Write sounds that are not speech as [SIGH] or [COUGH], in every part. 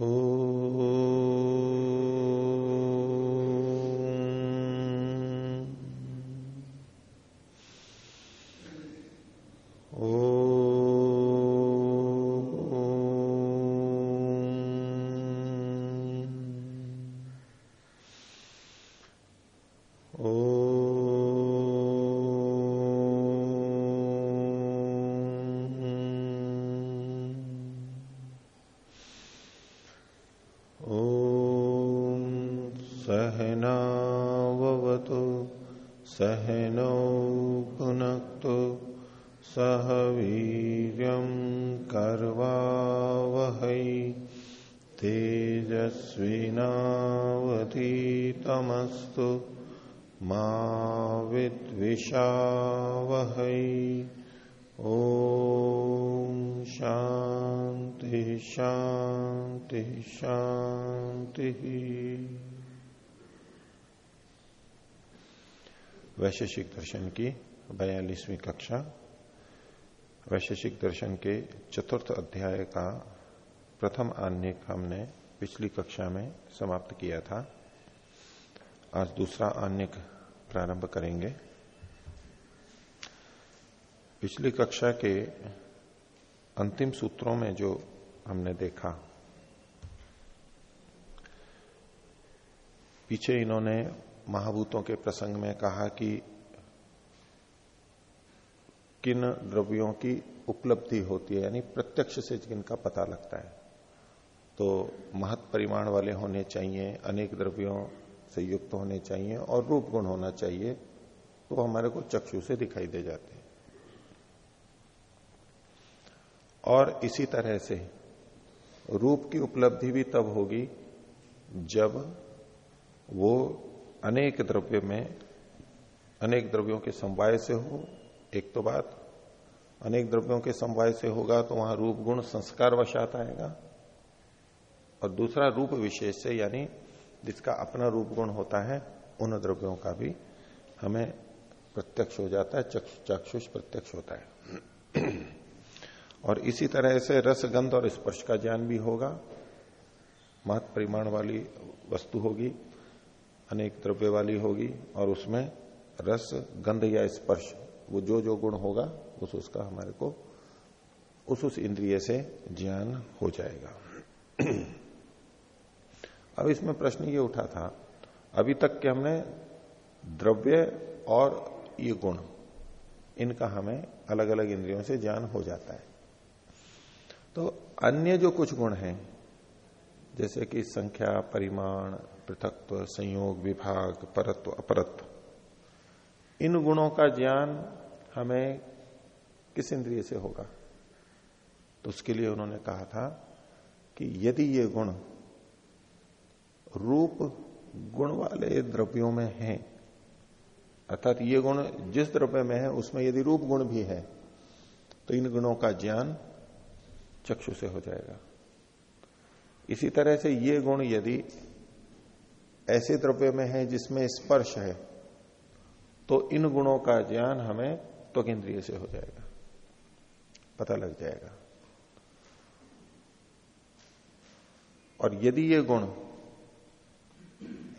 ओ वैशेषिक दर्शन की बयालीसवीं कक्षा, वैशेषिक दर्शन के चतुर्थ अध्याय का प्रथम आन्यक हमने पिछली कक्षा में समाप्त किया था। आज दूसरा आन्यक प्रारंभ करेंगे। पिछली कक्षा के अंतिम सूत्रों में जो हमने देखा, पीछे इन्होंने महाभूतों के प्रसंग में कहा कि किन द्रव्यों की उपलब्धि होती है, यानी प्रत्यक्ष से जिनका पता लगता है। तो महत परिमाण वाले होने चाहिए, अनेक द्रव्यों से युक्त होने चाहिए और रूप गुण होना चाहिए तो हमारे को चक्षु से दिखाई दे जाते हैं। और इसी तरह से रूप की उपलब्धि भी तब होगी जब वो अनेक द्रव्य में, अनेक द्रव्यों के समवाय से हो, एक तो बात। अनेक द्रव्यों के समवाय से होगा तो वहाँ रूप गुण संस्कार वशात आएगा। और दूसरा रूप विशेष से, यानी जिसका अपना रूप गुण होता है, उन द्रव्यों का भी हमें प्रत्यक्ष हो जाता है चक्षुष प्रत्यक्ष होता है। और इसी तरह से रस, गंध और स्पर्श का ज्ञान भी होगा। महत परिमाण वाली वस्तु होगी। अनेक द्रव्य वाली होगी और उसमें रस, गंध या स्पर्श, वो जो जो गुण होगा, उस उसका हमारे को, उस उस इंद्रिय से ज्ञान हो जाएगा। [CLEARS THROAT] अब इसमें प्रश्न ये उठा था, अभी तक के हमने द्रव्य और ये गुण, इनका हमें अलग अलग इंद्रियों से ज्ञान हो जाता है। तो अन्य जो कुछ गुण हैं, जैसे कि संख्या, परिमाण पृथकत्व, संयोग, विभाग, परत्व, अपरत्व। इन गुणों का ज्ञान हमें किस इंद्रिय से होगा? तो उसके लिए उन्होंने कहा था कि यदि ये गुण रूप गुण वाले द्रव्यों में हैं, अर्थात ये गुण जिस द्रव्य में है, उसमें यदि रूप गुण भी है तो इन गुणों का ज्ञान चक्षु से हो जाएगा। इसी तरह से ये गुण यदि ऐसे द्रव्य में है जिसमें स्पर्श है तो इन गुणों का ज्ञान हमें तो इंद्रिय से हो जाएगा, पता लग जाएगा। और यदि ये गुण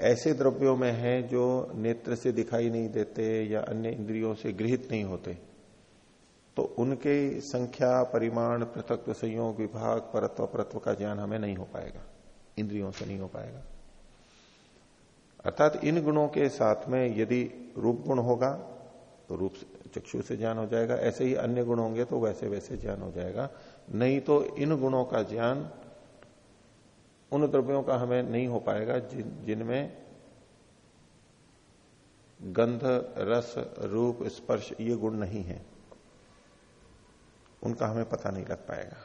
ऐसे द्रव्यों में है जो नेत्र से दिखाई नहीं देते या अन्य इंद्रियों से गृहित नहीं होते तो उनके संख्या, परिमाण, पृथक, संयोग, विभाग, परत्व परत्व का ज्ञान हमें नहीं हो पाएगा, इंद्रियों से नहीं हो पाएगा। अर्थात इन गुणों के साथ में यदि रूप गुण होगा तो रूप चक्षु से ज्ञान हो जाएगा। ऐसे ही अन्य गुण होंगे तो वैसे वैसे ज्ञान हो जाएगा। नहीं तो इन गुणों का ज्ञान उन द्रव्यों का हमें नहीं हो पाएगा, जिन, जिनमें गंध, रस, रूप, स्पर्श, ये गुण नहीं है। उनका हमें पता नहीं लग पाएगा।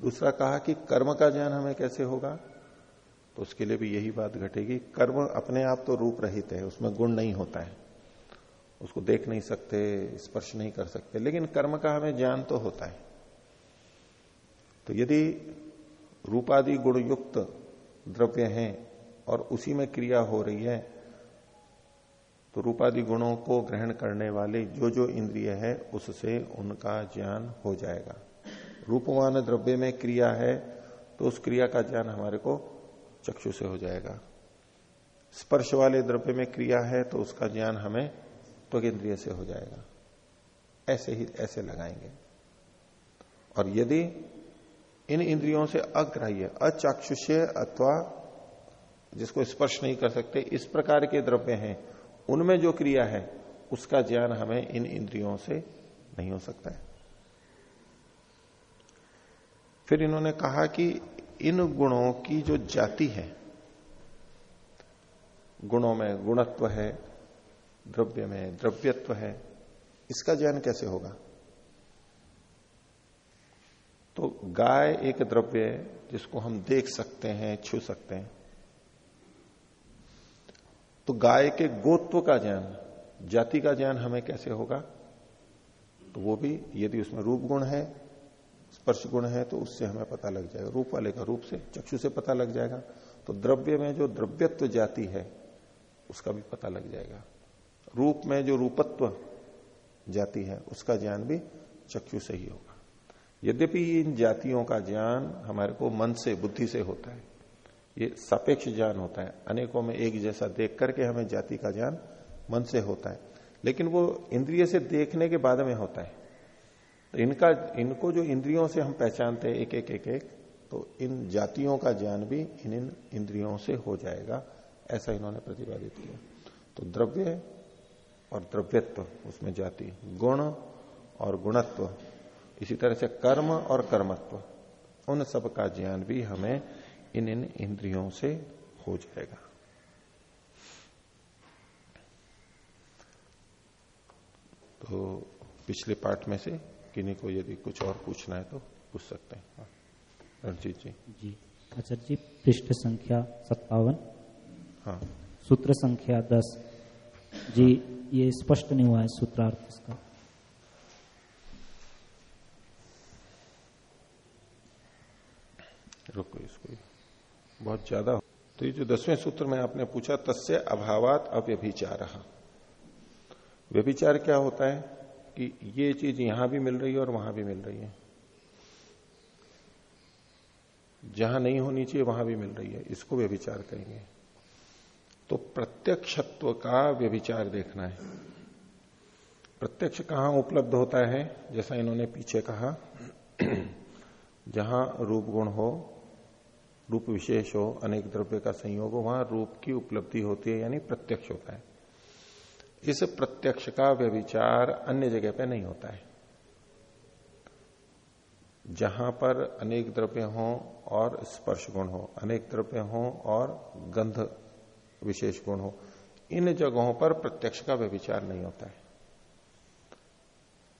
दूसरा कहा कि कर्म का ज्ञान हमें कैसे होगा? तो उसके लिए भी यही बात घटेगी। कर्म अपने आप तो रूप रहित है, उसमें गुण नहीं होता है। उसको देख नहीं सकते, स्पर्श नहीं कर सकते। लेकिन कर्म का हमें ज्ञान तो होता है। तो यदि रूपादि गुण युक्त द्रव्य हैं और उसी में क्रिया हो रही है तो रूपादि गुणों को ग्रहण करने वाले जो जो इंद्रिय है, उससे उनका ज्ञान हो जाएगा। रूपवान द्रव्य में क्रिया है तो उस क्रिया का ज्ञान हमारे को चक्षु से हो जाएगा। स्पर्श वाले द्रव्य में क्रिया है तो उसका ज्ञान हमें त्वगिंद्रिय से हो जाएगा। ऐसे ही, ऐसे लगाएँगे। और यदि इन इंद्रियों से अग्राह्य, अचाक्षुष्य अथवा जिसको स्पर्श नहीं कर सकते, इस प्रकार के द्रव्य हैं, उनमें जो क्रिया है, उसका ज्ञान हमें इन इंद्रियों से नहीं हो सकता है। फिर इन्होंने कहा कि इन गुणों की जो जाति है, गुणों में गुणत्व है, द्रव्य में द्रव्यत्व है, इसका ज्ञान कैसे होगा? तो गाय एक द्रव्य है, जिसको हम देख सकते हैं, छू सकते हैं। तो गाय के गोत्व का ज्ञान, जाति का ज्ञान हमें कैसे होगा? तो वो भी यदि उसमें रूप गुण है स्पर्श गुण है तो उससे हमें पता लग जाएगा। रूप वाले का रूप से, चक्षु से पता लग जाएगा। तो द्रव्य में जो द्रव्यत्व जाति है, उसका भी पता लग जाएगा। रूप में जो रूपत्व जाति है, उसका ज्ञान भी चक्षु से ही होगा। यद्यपि इन जातियों का ज्ञान हमारे को मन से, बुद्धि से होता है, ये सापेक्ष ज्ञान होता है। अनेकों में एक जैसा देख करके हमें जाति का ज्ञान मन से होता है। लेकिन वो इंद्रिय से देखने के बाद में होता है। तो इनका, इनको जो इंद्रियों से हम पहचानते हैं, एक एक एक एक तो इन जातियों का ज्ञान भी इन इन इंद्रियों से हो जाएगा, ऐसा इन्होंने प्रतिपादित किया। तो द्रव्य और द्रव्यत्व, उसमें जाति, गुण और गुणत्व, इसी तरह से कर्म और कर्मत्व, उन सब का ज्ञान भी हमें इन इन इंद्रियों से हो जाएगा। तो पिछले पाठ में से किन्हीं को यदि कुछ और पूछना है तो पूछ सकते हैं। हाँ। रणजीत जी। जी। आचार्य जी पृष्ठ संख्या सत्तावन। हाँ। सूत्र संख्या दस। जी ये स्पष्ट नहीं हुआ है सूत्रार्थ इसका। रुको इसको। बहुत ज़्यादा तो ये जो दसवें सूत्र में आपने पूछा तस्य अभावात अव्यभिचार। व्यभिचार क्या होता है? कि ये चीज़ यहाँ भी मिल रही है और वहाँ भी मिल रही है। जहाँ नहीं होनी चाहिए, वहाँ भी मिल रही है। इसको व्यभिचार कहेंगे तो प्रत्यक्षत्व का व्यभिचार देखना है। प्रत्यक्ष कहाँ उपलब्ध होता है, जैसा इन्होंने पीछे कहा। [CLEARS THROAT] जहाँ रूप गुण हो, रूप विशेष हो, अनेक द्रव्य का संयोग हो, वहाँ रूप की उपलब्धि होती है, यानी प्रत्यक्ष होता है। इस प्रत्यक्ष का व्यविचार अन्य जगह पे नहीं होता है। जहाँ पर अनेक द्रव्य हो और स्पर्श गुण हो, अनेक द्रव्य हो और गंध विशेष गुण हो, इन जगहों पर प्रत्यक्ष का व्यविचार नहीं होता है।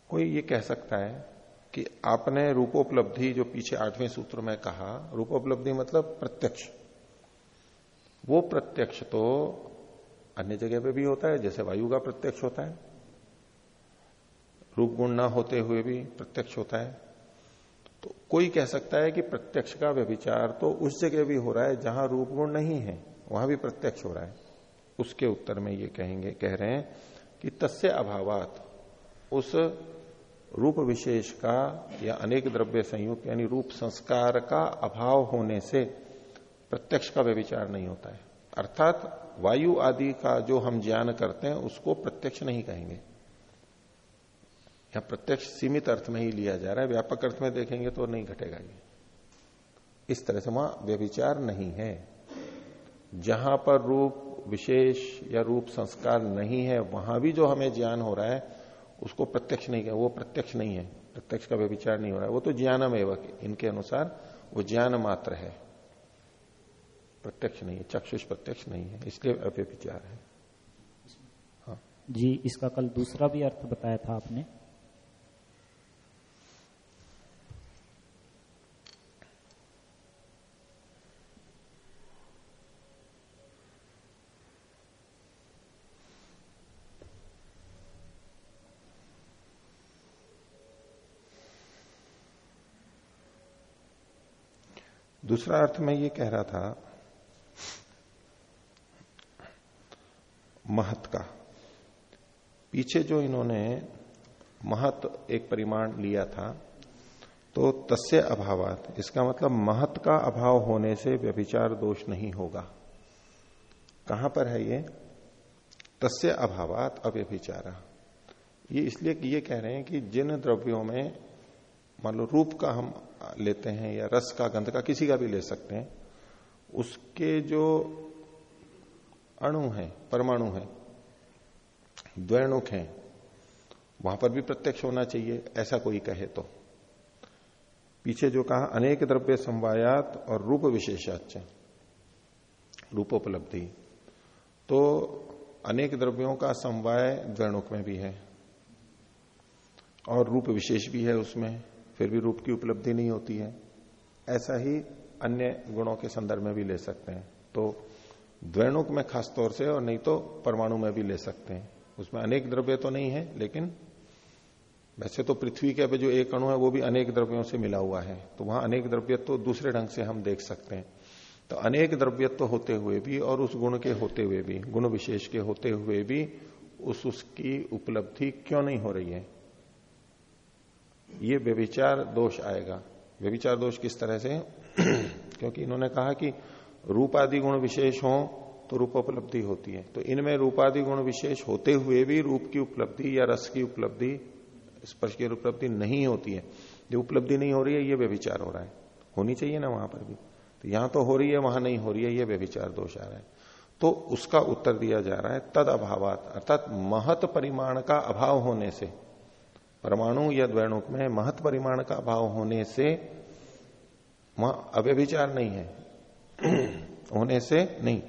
कोई ये कह सकता है कि आपने रूपोपलब्धि, जो पीछे आठवें सूत्र में कहा, रूपोपलब्धि मतलब प्रत्यक्ष। वो प्रत्यक्ष तो अन्य जगह पे भी होता है, जैसे वायु का प्रत्यक्ष होता है। रूप गुण न होते हुए भी प्रत्यक्ष होता है। तो कोई कह सकता है कि प्रत्यक्ष का व्यभिचार तो उस जगह भी हो रहा है जहाँ रूप गुण नहीं है, वहाँ भी प्रत्यक्ष हो रहा है। उसके उत्तर में ये कहेंगे, कह रहे हैं कि तस्य अभावात, उस रूप विशेष का या अनेक द्रव्य संयुक्त यानी रूप संस्कार का अभाव होने से प्रत्यक्ष का व्यविचार नहीं होता है। अर्थात वायु आदि का जो हम ज्ञान करते हैं, उसको प्रत्यक्ष नहीं कहेंगे। या प्रत्यक्ष सीमित अर्थ में ही लिया जा रहा है, व्यापक अर्थ में देखेंगे तो नहीं घटेगा ये। इस तरह से वहाँ व्यविचार नहीं है। जहाँ पर रूप विशेष या रूप संस्कार नहीं है, वहाँ भी जो हमें ज्ञान हो रहा है, उसको प्रत्यक्ष नहीं वो प्रत्यक्ष नहीं है। प्रत्यक्ष का व्यविचार नहीं हो रहा है। वो तो ज्ञानम एवं इनके अनुसार वो ज्ञान मात्र है। प्रत्यक्ष नहीं है चक्षुष प्रत्यक्ष नहीं है इसलिए अव्यभिचार है। हाँ। जी इसका कल दूसरा भी अर्थ बताया था आपने। दूसरा अर्थ में ये कह रहा था महत का। पीछे जो इन्होंने महत एक परिमाण लिया था तो तस्य अभावात, इसका मतलब महत का अभाव होने से व्यभिचार दोष नहीं होगा। कहाँ पर है ये? तस्य अभावात अव्यभिचारा। ये इसलिए कि ये कह रहे हैं कि जिन द्रव्यों में, मान लो रूप का हम लेते हैं या रस का, गंध का, किसी का भी ले सकते हैं, उसके जो अणु है, परमाणु है, द्वैणुक है, वहाँ पर भी प्रत्यक्ष होना चाहिए, ऐसा कोई कहे तो। पीछे जो कहा, अनेक द्रव्य संवायात और रूप विशेषाच रूपोपलब्धि। तो अनेक द्रव्यों का समवाय द्वैणुक में भी है, और रूप विशेष भी है उसमें, फिर भी रूप की उपलब्धि नहीं होती है। ऐसा ही अन्य गुणों के संदर्भ में भी ले सकते हैं। तो द्वैणुक में खास तौर से, और नहीं तो परमाणु में भी ले सकते हैं। उसमें अनेक द्रव्य तो नहीं है, लेकिन वैसे तो पृथ्वी के जो एक अणु है, वो भी अनेक द्रव्यों से मिला हुआ है। तो वहाँ अनेक द्रव्य तो दूसरे ढंग से हम देख सकते हैं। तो अनेक द्रव्य तो होते हुए भी, और उस गुण के होते हुए भी, गुण विशेष के होते हुए भी, उस उसकी उपलब्धि क्यों नहीं हो रही है? ये व्यविचार दोष आएगा। व्यविचार दोष किस तरह से [CLEARS THROAT] क्योंकि इन्होंने कहा कि रूपादि गुण विशेष हो तो रूपोपलब्धि होती है। तो इनमें रूपादि गुण विशेष होते हुए भी रूप की उपलब्धि या रस की उपलब्धि, स्पर्श की उपलब्धि नहीं होती है। जो उपलब्धि नहीं हो रही है, ये व्यविचार हो रहा है। होनी चाहिए ना वहाँ पर भी। तो यहाँ तो हो रही है, वहाँ नहीं हो रही है, ये व्यविचार दोष आ रहा है। तो उसका उत्तर दिया जा रहा है, तद अभावात, अर्थात महत परिमाण का अभाव होने से। परमाणु या द्वैणुक में महत परिमाण का अभाव होने से वहाँ अव्यभिचार नहीं है। [CLEARS THROAT] होने से नहीं।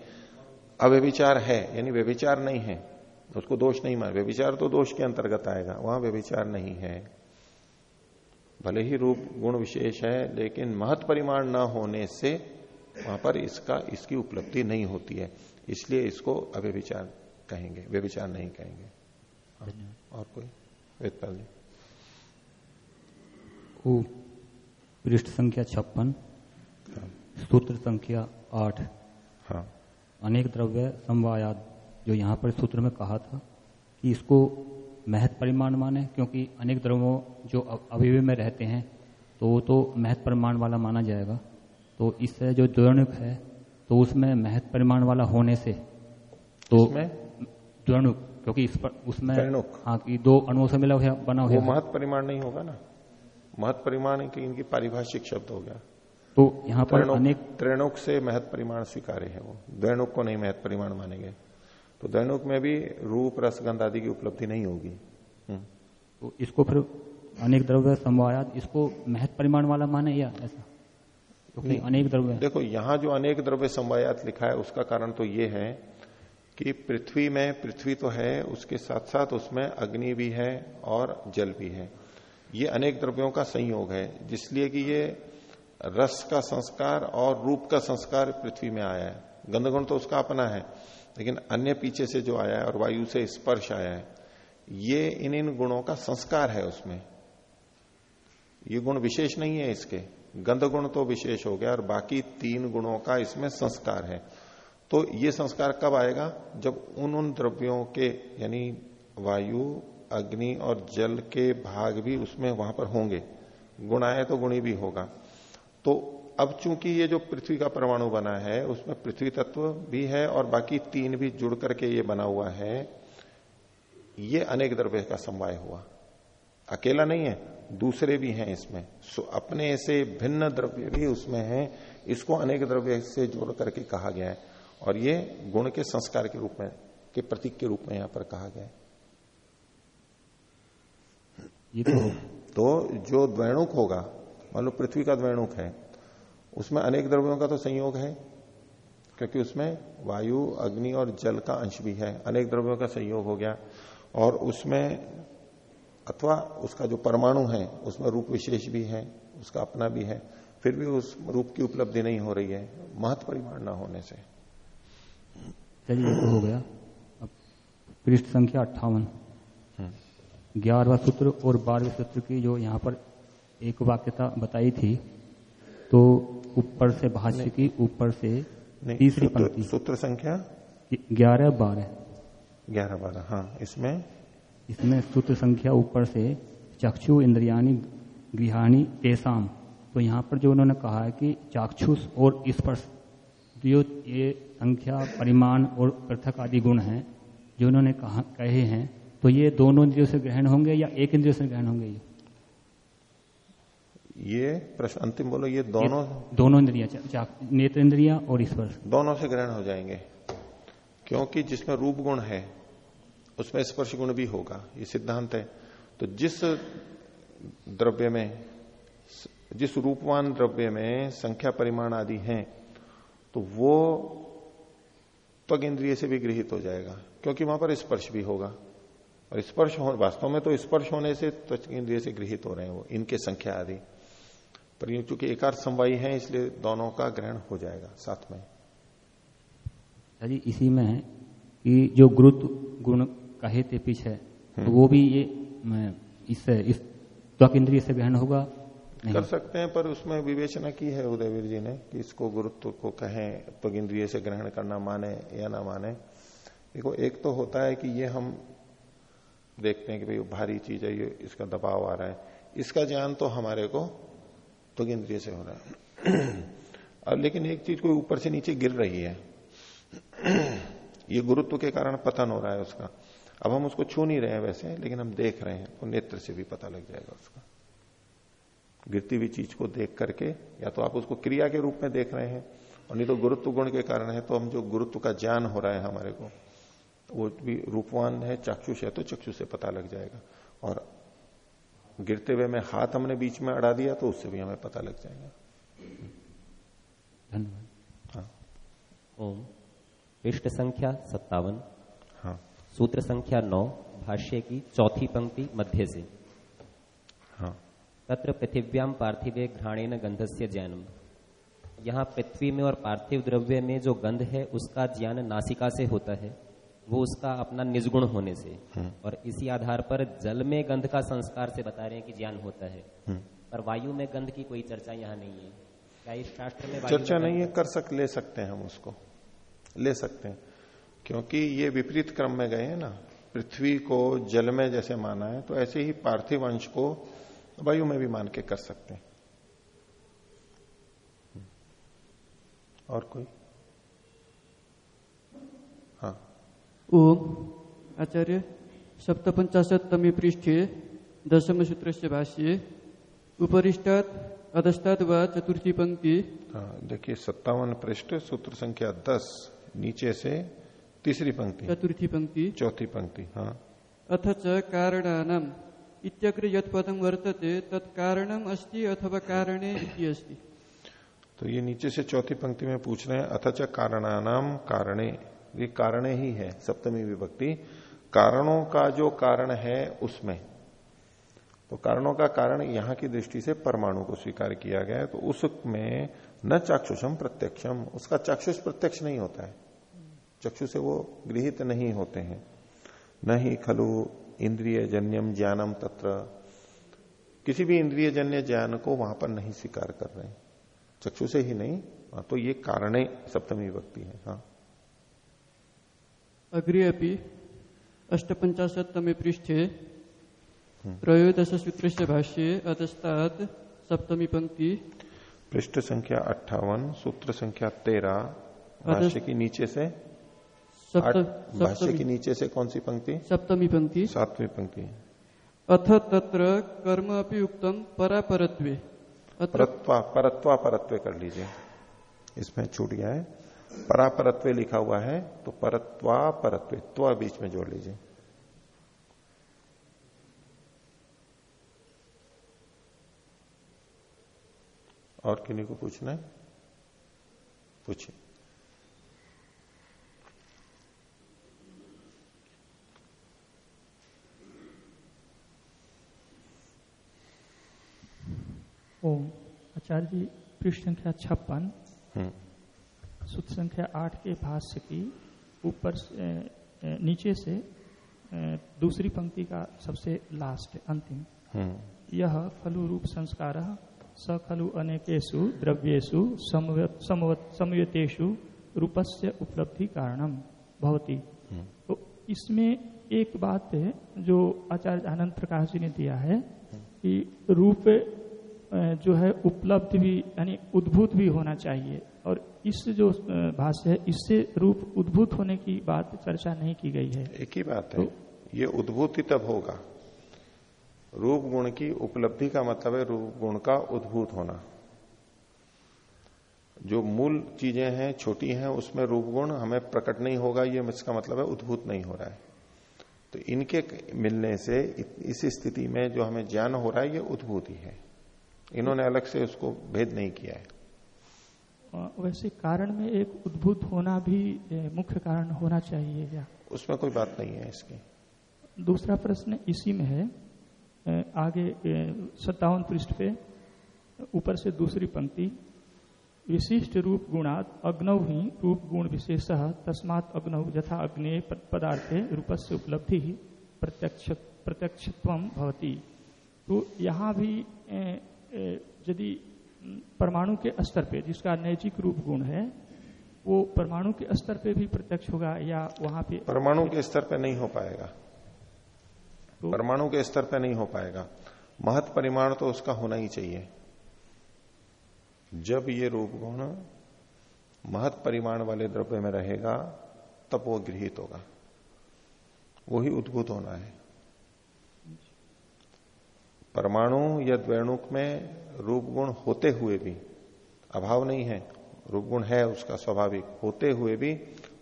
अव्यभिचार है यानी व्यभिचार नहीं है। उसको दोष नहीं मान। व्यभिचार तो दोष के अंतर्गत आएगा वहाँ व्यभिचार नहीं है। भले ही रूप गुण विशेष है लेकिन महत परिमाण न होने से वहाँ पर इसका इसकी उपलब्धि नहीं होती है। इसलिए इसको अव्यभिचार कहेंगे व्यभिचार नहीं कहेंगे। और कोई? वेदपाल जी। पृष्ठ संख्या छप्पन। सूत्र संख्या आठ हाँ। अनेक द्रव्य समवायाद जो यहाँ पर सूत्र में कहा था कि इसको महत परिमाण माने क्योंकि अनेक द्रव्यों जो अभिवय में रहते हैं तो वो तो महत परिमाण वाला माना जाएगा। तो इससे जो द्वणुक है तो उसमें महत परिमाण वाला होने से तो द्वणुक क्योंकि इस पर उसमें हाँ कि दो अणुओं से मिला हुआ बना हुआ महत परिमाण नहीं होगा ना? महत परिमाण की इनकी पारिभाषिक शब्द हो गया। तो यहाँ पर अनेक त्रेणुक से महत परिमाण स्वीकार्य है वो। द्वैणुक को नहीं महत परिमाण मानेंगे। तो दैनुक में भी रूप रसगंध आदि की उपलब्धि नहीं होगी। हम्म। तो इसको फिर अनेक द्रव्य समवायात इसको महत परिमाण वाला माने या ऐसा? तो अनेक द्रव्य देखो यहाँ जो अनेक द्रव्य समवायात लिखा है उसका कारण तो ये है कि पृथ्वी में पृथ्वी तो है उसके साथ साथ उसमें अग्नि भी है और जल भी है। ये अनेक द्रव्यों का संयोग है जिसलिए कि ये रस का संस्कार और रूप का संस्कार पृथ्वी में आया है। गंधगुण तो उसका अपना है, लेकिन अन्य पीछे से जो आया है और वायु से स्पर्श आया है, ये इन इन गुणों का संस्कार है उसमें। ये गुण विशेष नहीं है इसके। गंध गुण तो विशेष हो गया और बाकी तीन गुणों का इसमें संस्कार है। तो ये संस्कार कब आएगा? जब उन उन द्रव्यों के, यानी वायु, अग्नि और जल के भाग भी उसमें वहाँ पर होंगे। गुण आए तो गुणी भी होगा। तो अब चूँकि ये जो पृथ्वी का परमाणु बना है उसमें पृथ्वी तत्व भी है और बाकी तीन भी जुड़ करके ये बना हुआ है ये अनेक द्रव्य का समवाय हुआ। अकेला नहीं है दूसरे भी हैं इसमें। सो अपने से भिन्न द्रव्य भी उसमें है इसको अनेक द्रव्य से जोड़ करके कहा गया है। और ये गुण के संस्कार के रूप में के प्रतीक के रूप में यहाँ पर कहा गया है। ये तो, तो जो द्वैणुक होगा मान लो पृथ्वी का द्वैणुक है उसमें अनेक द्रव्यों का तो संयोग है क्योंकि उसमें वायु अग्नि और जल का अंश भी है अनेक द्रव्यों का संयोग हो गया और उसमें अथवा उसका जो परमाणु है उसमें रूप विशेष भी है उसका अपना भी है फिर भी उस रूप की उपलब्धि नहीं हो रही है महत्व परिमाण न होने से। चलिए तो हो गया। अब पृष्ठ संख्या अट्ठावन। हम्म। ग्यारहवा सूत्र और बारहवें सूत्र की जो यहाँ पर एक वाक्यता बताई थी तो ऊपर से भाष्य की ऊपर से तीसरी पंक्ति। सूत्र संख्या? ग्यारह बारह। ग्यारह बारह हाँ इसमें? इसमें सूत्र संख्या ऊपर से चक्षु इंद्रियानी गृहाणी तेसाम तो यहाँ पर जो उन्होंने कहा है कि चाक्षुष और स्पर्श जो ये संख्या परिमाण और पृथक आदि गुण हैं जो उन्होंने कहा कहे हैं तो ये दोनों इंद्रियों से ग्रहण होंगे या एक इंद्रियों से ग्रहण होंगे ये? ये प्रश्न अंतिम बोलो ये दोनों ये दोनों इंद्रिया नेत्र इंद्रिया और स्पर्श दोनों से ग्रहण हो जाएँगे। क्योंकि जिसमें रूप गुण है उसमें स्पर्श गुण भी होगा। ये सिद्धांत है। तो जिस द्रव्य में जिस रूपवान द्रव्य में संख्या परिमाण आदि हैं तो वो त्वग इंद्रिय से भी गृहित हो जाएगा। क्योंकि वहाँ पर स्पर्श भी होगा। और स्पर्श हो वास्तव में तो स्पर्श होने से त्वच इंद्रिय से गृहित हो रहे हैं वो इनके संख्या आदि। पर यूँ चूँकि एकार्थ समवायी है इसलिए दोनों का ग्रहण हो जाएगा साथ में जी इसी में है कि जो गुरुत्व गुण कहे थे पीछे तो हम्म। वो भी ये इस इस त्वक इंद्रिय से ग्रहण होगा नहीं। कर सकते हैं पर उसमें विवेचना की है उदयवीर जी ने कि इसको गुरुत्व को कहें त्वक इंद्रिय से ग्रहण करना माने या ना माने देखो एक तो होता है कि ये हम देखते हैं कि भाई भारी चीज़ है ये इसका दबाव आ रहा है इसका ज्ञान तो हमारे को त्वक इंद्रिय से हो रहा है। अब लेकिन एक चीज़ कोई ऊपर से नीचे गिर रही है, ये गुरुत्व के कारण पतन हो रहा है उसका। अब हम उसको छू नहीं रहे हैं वैसे, लेकिन हम देख रहे हैं तो नेत्र से भी पता लग जाएगा उसका। गिरती हुई चीज़ को देख करके, या तो आप उसको क्रिया के रूप में देख रहे हैं, और नहीं तो गुरुत्व गुण के कारण है तो हम जो गुरुत्व का ज्ञान हो रहा है हमारे को, वो भी रूपवान है, चाक्षुष है तो चक्षु से पता लग जाएगा। और गिरते हुए में हाथ हमने बीच में अड़ा दिया तो उससे भी हमें पता लग जाएगा। धन्यवाद। हाँ। ओम। पृष्ठ संख्या सत्तावन। हाँ। सूत्र संख्या नौ भाष्य की चौथी पंक्ति मध्य से। हाँ। तत्र पृथिव्याम पार्थिवे घ्राणेन गंध से जैनम। यहाँ पृथ्वी में और पार्थिव द्रव्य में जो गंध है उसका ज्ञान नासिका से होता है। वो उसका अपना निजगुण होने से। हाँ। और इसी आधार पर जल में गंध का संस्कार से बता रहे हैं कि ज्ञान होता है। हाँ। पर वायु में गंध की कोई चर्चा यहाँ नहीं है। क्या इस शास्त्र में चर्चा नहीं है? कर सक ले सकते हैं हम उसको। ले सकते हैं। क्योंकि ये विपरीत क्रम में गए हैं ना। पृथ्वी को जल में जैसे माना है तो ऐसे ही पार्थिव अंश को वायु में भी मान के कर सकते हैं। और कोई? ओम आचार्य सप्तपंचाशतमी पृष्ठे दशम सूत्र से भाष्य उपरिष्टात अधस्ताद व चतुर्थी पंक्ति हाँ देखिए सत्तावन पृष्ठ सूत्र संख्या दस नीचे से तीसरी पंक्ति। चतुर्थी पंक्ति। चौथी पंक्ति हाँ। अथ च कारणानम। इत्यग्र यद पदम वर्तते तत्कारणम अस्ति अथवा कारणे अस्ति। तो ये नीचे से चौथी पंक्ति में पूछ रहे हैं अथच कारणानाम कारणे। ये कारणे ही है सप्तमी विभक्ति। कारणों का जो कारण है उसमें तो कारणों का कारण यहाँ की दृष्टि से परमाणु को स्वीकार किया गया है तो उसमें न चाक्षुषम प्रत्यक्षम उसका चाक्षुष प्रत्यक्ष नहीं होता है। चक्षु से वो गृहित नहीं होते हैं। न ही खलु इंद्रिय जन्यम ज्ञानम तत्र। किसी भी इंद्रिय जन्य ज्ञान को वहाँ पर नहीं स्वीकार कर रहे चक्षु से ही नहीं हाँ, तो ये कारण सप्तमी व्यक्ति है हाँ। अग्रे अपनी अष्टपंचाशतमे पृष्ठे हम्म। त्रयोदश सूत्र से भाष्य अतस्तात सप्तमी पंक्ति पृष्ठ संख्या अट्ठावन सूत्र संख्या तेरह भाष्य की नीचे से भाष्य की नीचे से कौन सी पंक्ति? सप्तमी पंक्ति। सातवीं पंक्ति। अथ तत्र कर्म अपनी उत्तम परापरत्वे। परत्वा परत्वा परत्व कर लीजिए। इसमें छूट गया है। परापरत्व लिखा हुआ है तो परत्वा परत्व त्व बीच में जोड़ लीजिए। और किन्हीं को पूछना है? पूछिए। ओम। आचार्य जी पृष्ठ संख्या छप्पन। हम्म। सूत्र संख्या आठ के भाष्य की ऊपर नीचे से दूसरी पंक्ति का सबसे लास्ट अंतिम हम्म। यह खलु रूप संस्कार स खलु अनेकेशु द्रव्येशु समवेतेषु रूपस्य उपलब्धि कारणम भवती हम्म। तो इसमें एक बात है जो आचार्य आनंद प्रकाश जी ने दिया है कि रूप जो है उपलब्ध भी यानी उद्भूत भी होना चाहिए और इस जो भाष्य है इससे रूप उद्भूत होने की बात चर्चा नहीं की गई है। एक ही बात है तो, ये उद्भूत ही तब होगा। रूप गुण की उपलब्धि का मतलब है रूप गुण का उद्भूत होना। जो मूल चीज़ें हैं छोटी हैं उसमें रूप गुण हमें प्रकट नहीं होगा ये इसका मतलब है उद्भूत नहीं हो रहा है। तो इनके मिलने से इस स्थिति में जो हमें ज्ञान हो रहा है ये उद्भूत ही है। इन्होंने अलग से उसको भेद नहीं किया है। वैसे कारण में एक उद्भूत होना भी मुख्य कारण होना चाहिए क्या उसमें कोई बात नहीं है इसकी। दूसरा प्रश्न इसी में है आगे सत्तावन पृष्ठ पे ऊपर से दूसरी पंक्ति विशिष्ट रूप गुणात अग्नव ही रूप गुण विशेष तस्मात अग्नव यथा अग्नि पदार्थे रूप से उपलब्धि ही प्रत्यक्ष प्रत्यक्षत्व भवती। तो यहाँ भी यदि परमाणु के स्तर पे जिसका नैजिक रूप गुण है वो परमाणु के स्तर पे भी प्रत्यक्ष होगा या वहाँ पे परमाणु के स्तर पे नहीं हो पाएगा। तो परमाणु के स्तर पे नहीं हो पाएगा। महत परिमाण तो उसका होना ही चाहिए। जब ये रूप गुण महत परिमाण वाले द्रव्य में रहेगा तब वो गृहित होगा। वही उद्भूत होना है। परमाणु या द्वेणुक में रूप गुण होते हुए भी अभाव नहीं है रूप गुण है उसका स्वाभाविक होते हुए भी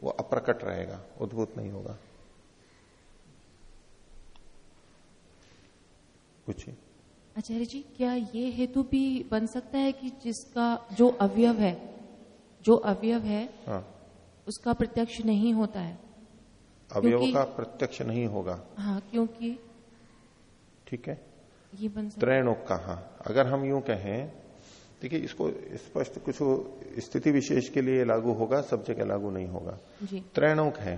वो अप्रकट रहेगा उद्भूत नहीं होगा। पूछिए। आचार्य जी क्या ये हेतु भी बन सकता है कि जिसका जो अवयव है जो अवयव है हाँ। उसका प्रत्यक्ष नहीं होता है? अवयव का प्रत्यक्ष नहीं होगा। हाँ क्योंकि ठीक है। ये बन सकता त्रैणोक का हाँ अगर हम यूँ कहें देखिए इसको स्पष्ट कुछ स्थिति विशेष के लिए लागू होगा सब जगह लागू नहीं होगा। त्रैणोक है।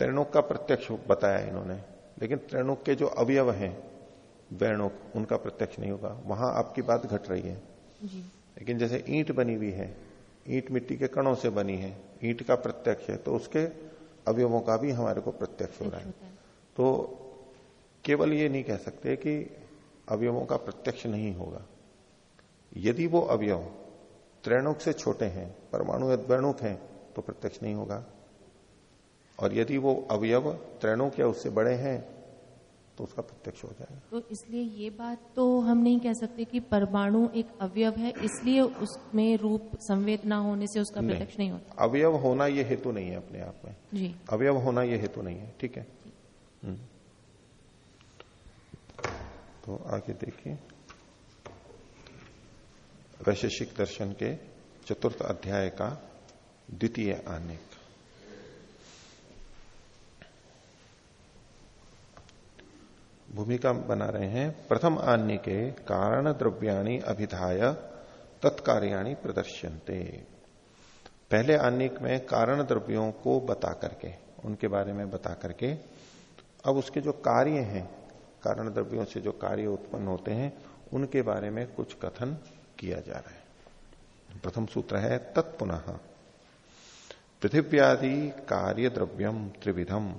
त्रैणोक का प्रत्यक्ष बताया इन्होंने लेकिन त्रैणोक के जो अवयव हैं वैणुक उनका प्रत्यक्ष नहीं होगा। वहाँ आपकी बात घट रही है। लेकिन जैसे ईंट बनी हुई है ईंट मिट्टी के कणों से बनी है ईंट का प्रत्यक्ष है तो उसके अवयवों का भी हमारे को प्रत्यक्ष हो रहा है। तो केवल ये नहीं कह सकते कि अवयवों का प्रत्यक्ष नहीं होगा। यदि वो अवयव त्रैणुक से छोटे हैं परमाणु या द्वैणुक हैं तो प्रत्यक्ष नहीं होगा। और यदि वो अवयव त्रैणुक या उससे बड़े हैं तो उसका प्रत्यक्ष हो जाएगा। तो इसलिए ये बात तो हम नहीं कह सकते कि परमाणु एक अवयव है इसलिए उसमें रूप संवेद ना होने से उसका प्रत्यक्ष नहीं होता। अवयव होना ये हेतु नहीं है अपने आप में। जी। अवयव होना ये हेतु नहीं है ठीक है? तो आगे देखिए। वैशेषिक दर्शन के चतुर्थ अध्याय का द्वितीय आने भूमिका बना रहे हैं। प्रथम आन्य के कारण द्रव्याणी अभिधाय तत्कार्याणी प्रदर्शनते। पहले आन्निक में कारण द्रव्यों को बता करके, उनके बारे में बता करके, अब उसके जो कार्य हैं कारण द्रव्यों से जो कार्य उत्पन्न होते हैं, उनके बारे में कुछ कथन किया जा रहा है। प्रथम सूत्र है, तत्पुनः। पृथिव्यादि कार्य द्रव्यम त्रिविधम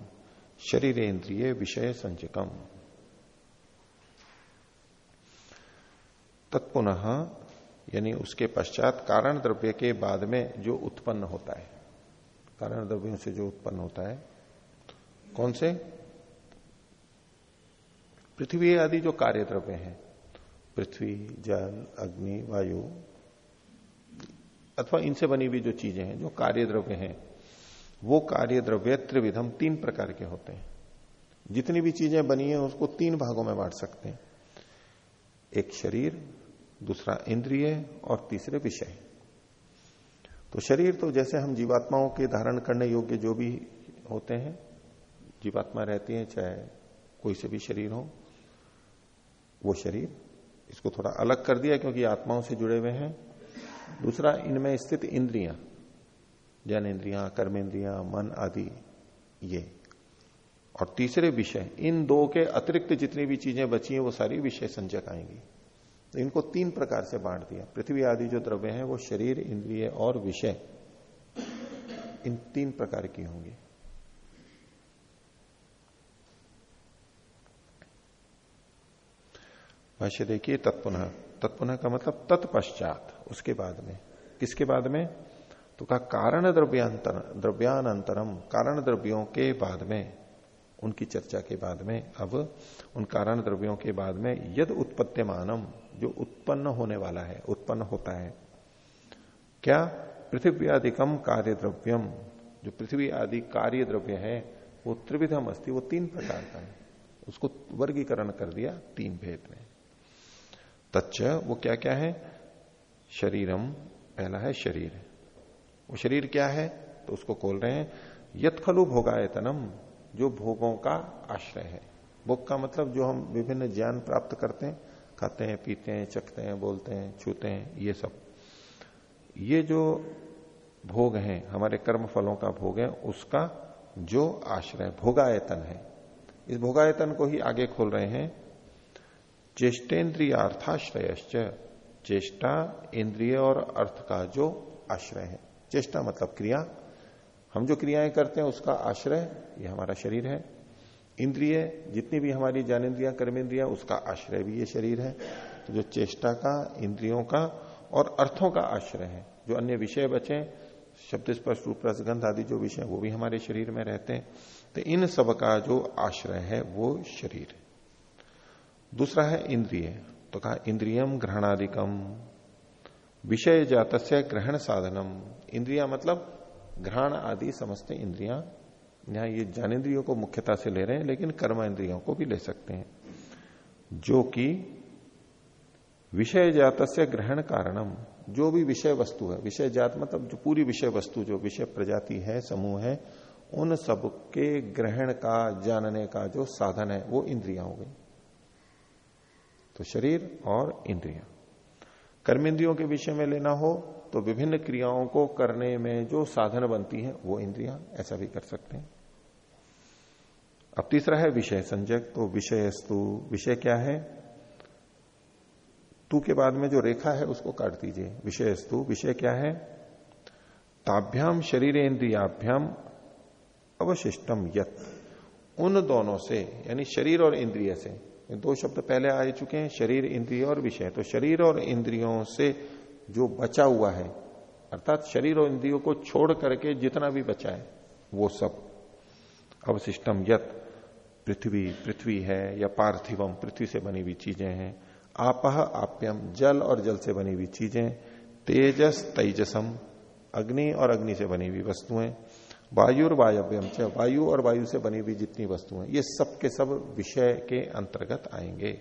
शरीरेन्द्रिय विषय संचिकम। तत्पुनः, यानी उसके पश्चात कारण द्रव्य के बाद में जो उत्पन्न होता है, कारण द्रव्यों से जो उत्पन्न होता है, कौन से? पृथ्वी आदि जो कार्य द्रव्य हैं, पृथ्वी, जल, अग्नि, वायु, अथवा इनसे बनी हुई जो चीज़ें हैं, जो कार्य द्रव्य हैं, वो कार्य द्रव्य त्रिविधम तीन प्रकार के होते हैं। जितनी भी चीज़ें बनी है, उसको तीन भागों में बांट सकते हैं। एक शरीर, दूसरा इंद्रिय और तीसरे विषय। तो शरीर तो जैसे हम जीवात्माओं के धारण करने योग्य जो भी होते हैं, जीवात्मा रहती है, चाहे कोई से भी शरीर हो वो शरीर, इसको थोड़ा अलग कर दिया क्योंकि आत्माओं से जुड़े हुए हैं। दूसरा, इनमें स्थित इंद्रियाँ जन इंद्रिया कर्मेंद्रिया मन आदि, ये। और तीसरे विषय, इन दो के अतिरिक्त जितनी भी चीज़ें बची हैं, वो सारी विषय संचक आएँगी। तो इनको तीन प्रकार से बांट दिया। पृथ्वी आदि जो द्रव्य हैं, वो शरीर, इंद्रिय और विषय, इन तीन प्रकार की होंगी। भाष्य देखिए, तत्पुनः। तत्पुनः का मतलब तत्पश्चात। उसके बाद में। किसके बाद में? तो कहा कारण द्रव्यांतर द्रव्यानंतरम कारण द्रव्यों के बाद में। उनकी चर्चा के बाद में। अब, उन कारण द्रव्यों के बाद में यद उत्पत्तिमानम जो उत्पन्न होने वाला है, उत्पन्न होता है। क्या? पृथ्वी आदिकम कार्य द्रव्यम जो पृथ्वी आदि कार्य द्रव्य है, वो त्रिविधम अस्थि वो तीन प्रकार का है। उसको वर्गीकरण कर दिया, तीन भेद में। तच्च, वो क्या क्या है? शरीरम, पहला है शरीर। वो शरीर क्या है? तो उसको खोल रहे हैं यथ खलु भोगायतनम, जो भोगों का आश्रय है। भोग का मतलब जो हम विभिन्न ज्ञान प्राप्त करते हैं, खाते हैं, पीते हैं, चखते हैं, बोलते हैं, छूते हैं, ये सब। ये जो भोग है, हमारे कर्म फलों का भोग है, उसका जो आश्रय, भोगायतन है। इस भोगायतन को ही आगे खोल रहे हैं चेष्टेन्द्रिय अर्थाश्रय चेष्टा इंद्रिय और अर्थ का जो आश्रय है। चेष्टा मतलब क्रिया। हम जो क्रियाएँ करते हैं, उसका आश्रय, ये हमारा शरीर है। इंद्रिय, जितनी भी हमारी ज्ञानेन्द्रिया कर्मेंद्रिया उसका आश्रय भी ये शरीर है। तो जो चेष्टा का, इंद्रियों का और अर्थों का आश्रय है। जो अन्य विषय बचे, शब्द स्पर्श, रूप रसगंध आदि जो विषय वो भी हमारे शरीर में रहते हैं। तो इन सब का जो आश्रय है, वो शरीर है। दूसरा है इंद्रिय। तो कहा, इंद्रियम ग्रहणादिकम। विषय जात ग्रहण साधनम। इंद्रिया मतलब ग्रहण आदि समस्त इंद्रिया। यहाँ ये ज्ञानेन्द्रियों को मुख्यता से ले रहे हैं, लेकिन कर्म इंद्रियों को भी ले सकते हैं। जो कि विषय जात ग्रहण कारणम। जो भी विषय वस्तु है, विषय जात मतलब जो पूरी विषय वस्तु, जो विषय प्रजाति है, समूह है, उन सब के ग्रहण का, जानने का जो साधन है, वो इंद्रिया हो गई। तो शरीर और इंद्रिया। कर्मेंद्रियों के विषय में लेना हो तो विभिन्न क्रियाओं को करने में जो साधन बनती है, वो इंद्रिया ऐसा भी कर सकते हैं। अब तीसरा है विषय संजक तो विषयस्तु विषय क्या है? तू के बाद में जो रेखा है, उसको काट दीजिए। विषयस्तु विषय क्या है? ताभ्याम शरीर इंद्रियाभ्याम अवशिष्टम यत। उन दोनों से, यानी शरीर और इंद्रिय से दो शब्द पहले आ चुके हैं, शरीर, इंद्रिय और विषय। तो शरीर और इंद्रियों से जो बचा हुआ है, अर्थात शरीर और इंद्रियों को छोड़ करके जितना भी बचा है, वो सब अवशिष्टम यत, पृथ्वी पृथ्वी है या पार्थिवम, पृथ्वी से बनी हुई चीज़ें हैं। आपह, आप्यम, जल और जल से बनी हुई चीज़ें, तेजस, तेजसम, अग्नि और अग्नि से बनी हुई वस्तुएँ। वायु और वायव्यम च वायु और वायु से बनी हुई जितनी वस्तुएँ ये सब के सब विषय के अंतर्गत आएँगे।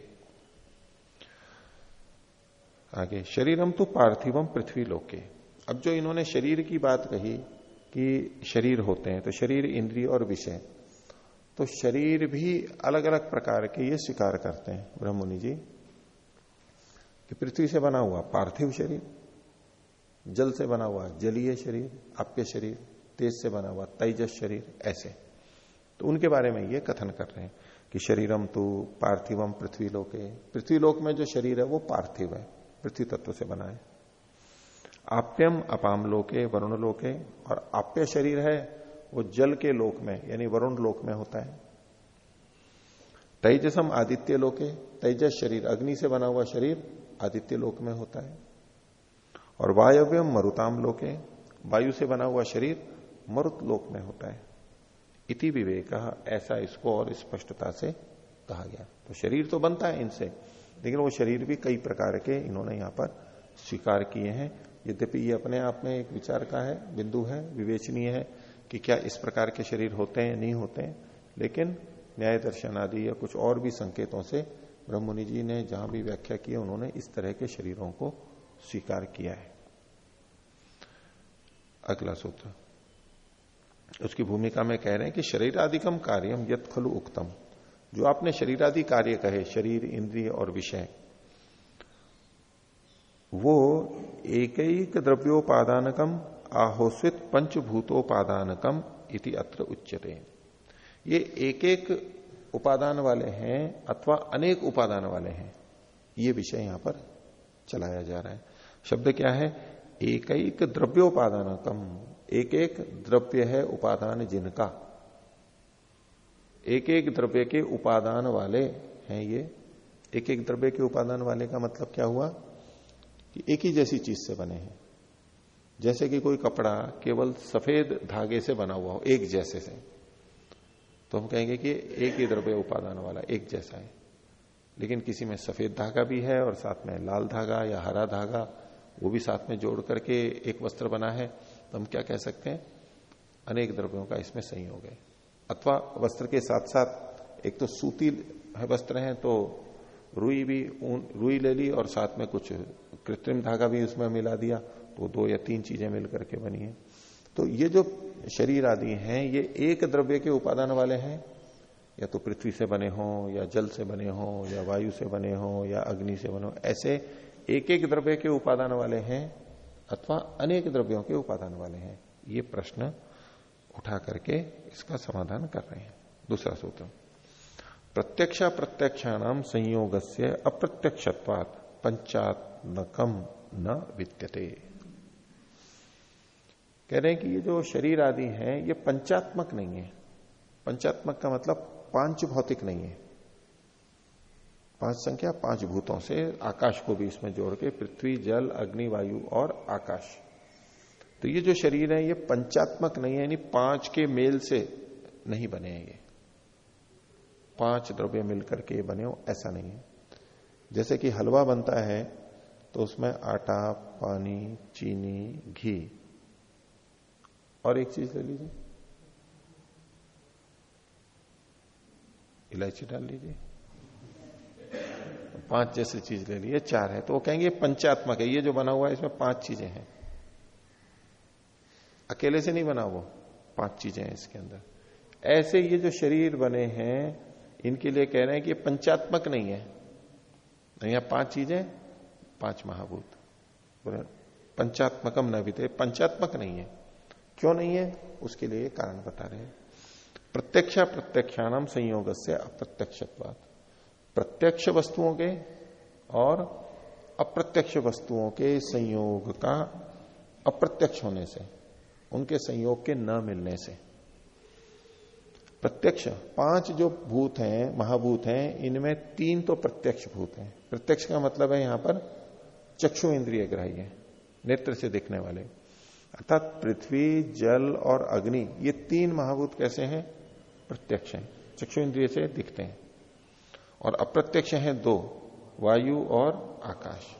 आगे, शरीरम तो पार्थिवम पृथ्वी लोके। अब जो इन्होंने शरीर की बात कही कि शरीर होते हैं तो शरीर इंद्रिय और विषय। तो शरीर भी अलग अलग प्रकार के ये स्वीकार करते हैं ब्रह्मणि जी, कि पृथ्वी से बना हुआ पार्थिव शरीर, जल से बना हुआ जलीय शरीर आप्य शरीर। तेज से बना हुआ, तेजस शरीर, ऐसे। तो उनके बारे में ये कथन कर रहे हैं कि शरीरम तो पार्थिवम पृथ्वी लोके। पृथ्वी लोक में जो शरीर है, वो पार्थिव है, पृथ्वी तत्व से बना है। आप्यम अपाम लोके, वरुण लोके, और आप्य शरीर है, वो जल के लोक में, यानी वरुण लोक में होता है। तेजसम आदित्य लोके, तेजस शरीर, अग्नि से बना हुआ शरीर, आदित्य लोक में होता है। और वायव्यम मरुताम लोके, वायु से बना हुआ शरीर मरुत लोक में होता है। इति विवेक, ऐसा इसको और स्पष्टता से कहा गया। तो शरीर तो बनता है इनसे, लेकिन वो शरीर भी कई प्रकार के इन्होंने यहाँ पर स्वीकार किए हैं। यद्यपि ये अपने आप में एक विचार का है, बिंदु है, विवेचनीय है कि क्या इस प्रकार के शरीर होते हैं, नहीं होते हैं। लेकिन न्याय दर्शन आदि या कुछ और भी संकेतों से ब्रह्मनि जी ने जहाँ भी व्याख्या की उन्होंने इस तरह के शरीरों को स्वीकार किया है। अगला सूत्र। उसकी भूमिका में कह रहे हैं कि शरीर आदिकम कार्यम यथ खलु उक्तम। जो आपने शरीर आदि कार्य कहे, शरीर, इंद्रिय और विषय, वो एक एक द्रव्योपादानकम आहोस्वित पंचभूतोपादानकम इति अत्र उच्चते ये एक एक उपादान वाले हैं अथवा अनेक उपादान वाले हैं, ये विषय यहाँ पर चलाया जा रहा है। शब्द क्या है? एक एक द्रव्योपादानकम एक एक द्रव्य है उपादान जिनका। एक एक द्रव्य के उपादान वाले हैं ये। एक एक द्रव्य के उपादान वाले का मतलब क्या हुआ? कि एक ही जैसी चीज़ से बने हैं। जैसे कि कोई कपड़ा केवल सफ़ेद धागे से बना हुआ हो, एक जैसे से। तो हम कहेंगे कि एक ही द्रव्य उपादान वाला एक जैसा है। लेकिन किसी में सफ़ेद धागा भी है और साथ में लाल धागा या हरा धागा, वो भी साथ में जोड़ करके एक वस्त्र बना है। तो हम क्या कह सकते हैं? अनेक द्रव्यों का इसमें संयोग है अथवा वस्त्र के साथ साथ एक तो सूती वस्त्र है तो रुई भी रुई ले ली और साथ में कुछ कृत्रिम धागा भी उसमें मिला दिया तो दो या तीन चीज़ें मिलकर के बनी है। तो ये जो शरीर आदि हैं, ये एक द्रव्य के उपादान वाले हैं। या तो पृथ्वी से बने हो, या जल से बने हो, या वायु से बने हों, या अग्नि से बने हो, ऐसे एक एक द्रव्य के उपादान वाले हैं। अथवा अनेक द्रव्यों के उपादान वाले हैं। ये प्रश्न उठा करके इसका समाधान कर रहे हैं। दूसरा सूत्र। प्रत्यक्ष प्रत्यक्षाणाम संयोग से अप्रत्यक्षत्वात पंचात्मकम न विद्यते। कह रहे हैं कि ये जो शरीर आदि है, ये पंचात्मक नहीं है। पंचात्मक का मतलब पाँच भौतिक नहीं है। पाँच संख्या, पाँच भूतों से आकाश को भी इसमें जोड़ के पृथ्वी, जल, अग्नि, वायु और आकाश। तो ये जो शरीर है, ये पंचात्मक नहीं है, यानी पाँच के मेल से नहीं बने हैं ये। पाँच द्रव्य मिलकर के बने हो, ऐसा नहीं है। जैसे कि हलवा बनता है तो उसमें आटा, पानी, चीनी, घी। और एक चीज़ ले लीजिए। इलायची डाल लीजिए। पाँच जैसे चीज़ ले लीजिए चार है तो वो कहेंगे पंचात्मक है, ये जो बना हुआ है, इसमें पाँच चीज़ें हैं। अकेले से नहीं बना वो, पाँच चीज़ें हैं इसके अंदर। ऐसे ये जो शरीर बने हैं, इनके लिए कह रहे हैं कि ये पंचात्मक नहीं है। यहाँ पाँच चीज़ें, पाँच महाभूत। पंचात्मकम न बीते पंचात्मक नहीं है। क्यों नहीं है? उसके लिए कारण बता रहे हैं। प्रत्यक्ष प्रत्यक्षाणाम संयोग से अप्रत्यक्ष प्रत्यक्ष वस्तुओं के और अप्रत्यक्ष वस्तुओं के संयोग का अप्रत्यक्ष होने से, उनके संयोग के न मिलने से। प्रत्यक्ष, पाँच जो भूत हैं, महाभूत हैं, इनमें तीन तो प्रत्यक्ष भूत हैं। प्रत्यक्ष का मतलब है यहाँ पर चक्षु इंद्रिय ग्राह्य नेत्र से दिखने वाले। अर्थात पृथ्वी, जल और अग्नि, ये तीन महाभूत कैसे हैं? प्रत्यक्ष हैं, चक्षु इंद्रिय से दिखते हैं। और अप्रत्यक्ष हैं दो, वायु और आकाश।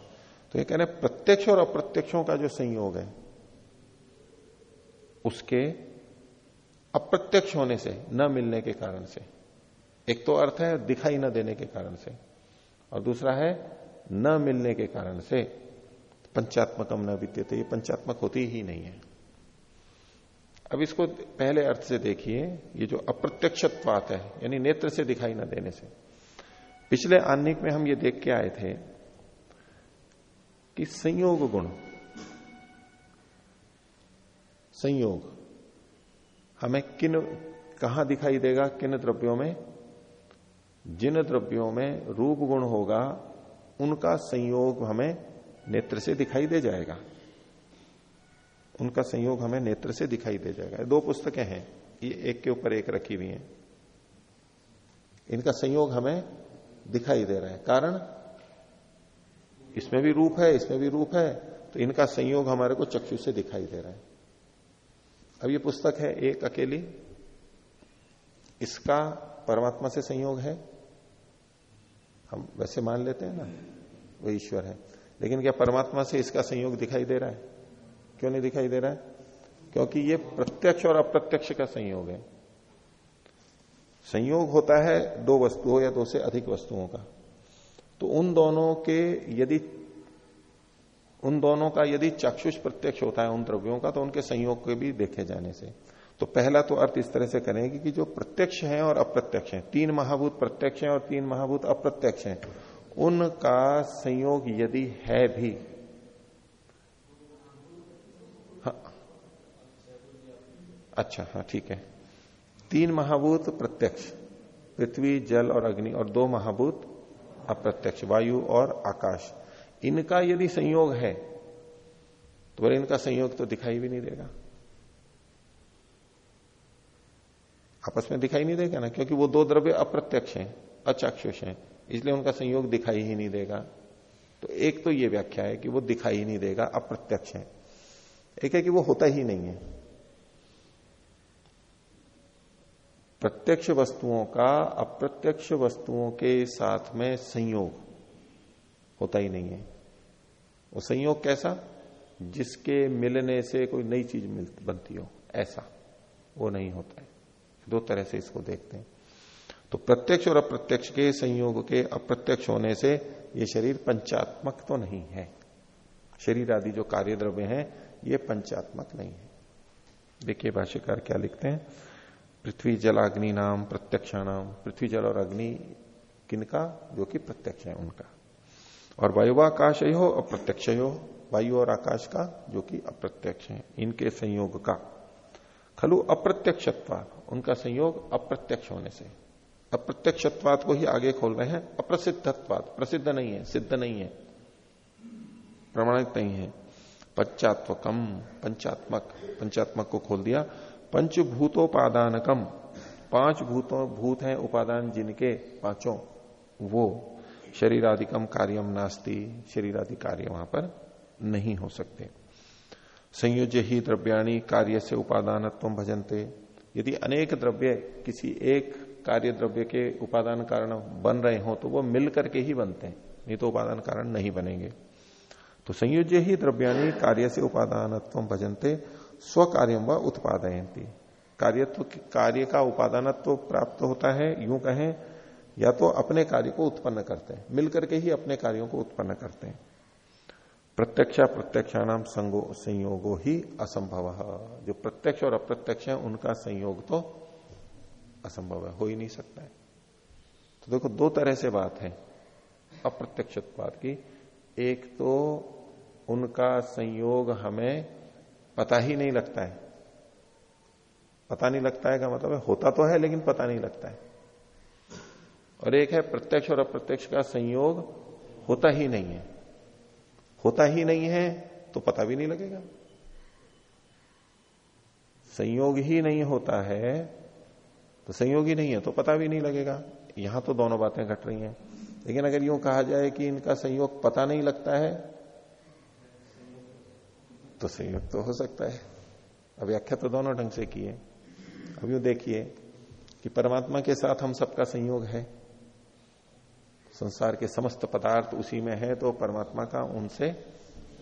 तो ये कह रहे प्रत्यक्ष और अप्रत्यक्षों का जो संयोग है, उसके अप्रत्यक्ष होने से, न मिलने के कारण से। एक तो अर्थ है दिखाई न देने के कारण से, और दूसरा है न मिलने के कारण से। पंचात्मकम न विद्यते, ये पंचात्मक होती ही नहीं है। अब इसको पहले अर्थ से देखिए, ये जो अप्रत्यक्षत्वात है, यानी नेत्र से दिखाई न देने से। पिछले आनिक में हम ये देख के आए थे कि संयोग गुण, संयोग हमें किन, कहा दिखाई देगा, किन द्रव्यों में? जिन द्रव्यों में रूप गुण होगा, उनका संयोग हमें नेत्र से दिखाई दे जाएगा। उनका संयोग हमें नेत्र से दिखाई दे जाएगा। दो पुस्तकें हैं, ये एक के ऊपर एक रखी हुई हैं। इनका संयोग हमें दिखाई दे रहा है। कारण? इसमें भी रूप है, इसमें भी रूप है तो इनका संयोग हमारे को चक्षु से दिखाई दे रहा है। अब ये पुस्तक है एक अकेली। इसका परमात्मा से संयोग है। हम वैसे मान लेते हैं ना, वो ईश्वर है। लेकिन क्या परमात्मा से इसका संयोग दिखाई दे रहा है? क्यों नहीं दिखाई दे रहा है? क्योंकि ये प्रत्यक्ष और अप्रत्यक्ष का संयोग है। संयोग होता है दो वस्तुओं या दो से अधिक वस्तुओं का। तो उन दोनों के यदि, उन दोनों का यदि चक्षुष प्रत्यक्ष होता है उन द्रव्यों का तो उनके संयोग के भी देखे जाने से। तो पहला तो अर्थ इस तरह से करेंगे कि जो प्रत्यक्ष है और अप्रत्यक्ष है। तीन महाभूत प्रत्यक्ष है और तीन महाभूत अप्रत्यक्ष है। उनका संयोग यदि है भी हाँ। अच्छा हाँ ठीक है। तीन महाभूत प्रत्यक्ष, पृथ्वी, जल और अग्नि, और दो महाभूत अप्रत्यक्ष, वायु और आकाश। इनका यदि संयोग है तो बोले इनका संयोग तो दिखाई भी नहीं देगा। आपस में दिखाई नहीं देगा ना? क्योंकि वो दो द्रव्य अप्रत्यक्ष हैं, अचाक्षुष हैं, इसलिए उनका संयोग दिखाई ही नहीं देगा। तो एक तो ये व्याख्या है कि वो दिखाई नहीं देगा, अप्रत्यक्ष है। एक है कि वो होता ही नहीं है। प्रत्यक्ष वस्तुओं का अप्रत्यक्ष वस्तुओं के साथ में संयोग होता ही नहीं है। वो संयोग कैसा? जिसके मिलने से कोई नई चीज़ बनती हो। ऐसा। वो नहीं होता है। दो तरह से इसको देखते हैं। तो प्रत्यक्ष और अप्रत्यक्ष के संयोग के अप्रत्यक्ष होने से ये शरीर पंचात्मक तो नहीं है। शरीर आदि जो कार्य द्रव्य है, ये पंचात्मक नहीं है। देखिए भाष्यकार क्या लिखते हैं। पृथ्वी जल अग्नि नाम। प्रत्यक्षाणाम पृथ्वी जल और अग्नि किनका? जो कि प्रत्यक्ष है, उनका। और वायुवाकाश हो अप्रत्यक्ष हो वायु और आकाश का, जो कि अप्रत्यक्ष है, इनके संयोग का। खलु अप्रत्यक्षत्वाद उनका संयोग अप्रत्यक्ष होने से। अप्रत्यक्षत्वाद को ही आगे खोल रहे हैं अप्रसिद्धत्वाद प्रसिद्ध नहीं है, सिद्ध नहीं है। प्रमाणित नहीं है। पंचात्वकम पंचात्मक पंचात्मक को खोल दिया। पंचभूतोपादानकम। पाँच भूतों, भूत हैं उपादान जिनके, पाँचों, वो शरीरादिकम कार्यम नास्ती, शरीरादि कार्य वहाँ पर नहीं हो सकते। संयोज्य ही द्रव्याणी कार्य से उपादानत्व भजनते। यदि अनेक द्रव्य, किसी एक कार्य द्रव्य के उपादान कारण बन रहे हो तो वो मिल करके ही बनते हैं। नहीं तो उपादान कारण नहीं बनेंगे। तो संयोज्य ही द्रव्याणी कार्य से उपादानत्व भजनते। स्व कार्यम व उत्पादयंती कार्यत्व कार्य का उपादानत्व प्राप्त होता है, यूँ कहें, या तो अपने कार्य को उत्पन्न करते हैं, मिलकर के ही अपने कार्यों को उत्पन्न करते हैं। प्रत्यक्षा प्रत्यक्षाणाम संगो संयोगो ही असंभव। जो प्रत्यक्ष और अप्रत्यक्ष है, उनका संयोग तो असंभव है, हो ही नहीं सकता है। तो देखो, दो तरह से बात है अप्रत्यक्ष उत्पाद की। एक तो उनका संयोग हमें पता ही नहीं लगता है। पता नहीं लगता है का मतलब है, होता तो है लेकिन पता नहीं लगता है। और एक है प्रत्यक्ष और अप्रत्यक्ष का संयोग होता ही नहीं है। होता ही नहीं है तो पता भी नहीं लगेगा। संयोग ही नहीं होता है तो संयोग ही नहीं है तो पता भी नहीं लगेगा। यहाँ तो दोनों बातें घट रही हैं। लेकिन अगर यूँ कहा जाए कि इनका संयोग पता नहीं लगता है तो संयोग तो हो सकता है। अब व्याख्या तो दोनों ढंग से की है। अब यूँ देखिए कि परमात्मा के साथ हम सबका संयोग है। संसार के समस्त पदार्थ उसी में है तो परमात्मा का उनसे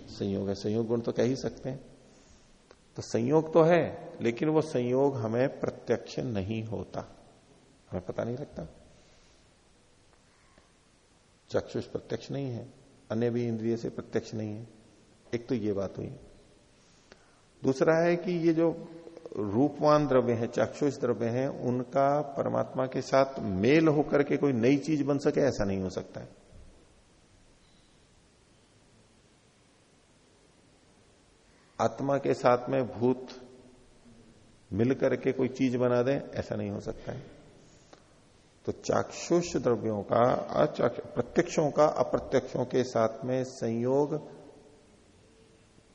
संयोग है। संयोग गुण तो कह ही सकते हैं। तो संयोग तो है, लेकिन वो संयोग हमें प्रत्यक्ष नहीं होता। हमें पता नहीं लगता। चक्षुष प्रत्यक्ष नहीं है, अन्य भी इंद्रिय से प्रत्यक्ष नहीं है। एक तो ये बात हुई। दूसरा है कि ये जो रूपवान द्रव्य है, चाक्षुष द्रव्य है, उनका परमात्मा के साथ मेल होकर के कोई नई चीज़ बन सके, ऐसा नहीं हो सकता है। आत्मा के साथ में भूत मिल करके कोई चीज़ बना दे, ऐसा नहीं हो सकता है। तो चाक्षुष द्रव्यों का प्रत्यक्षों का, अप्रत्यक्षों के साथ में संयोग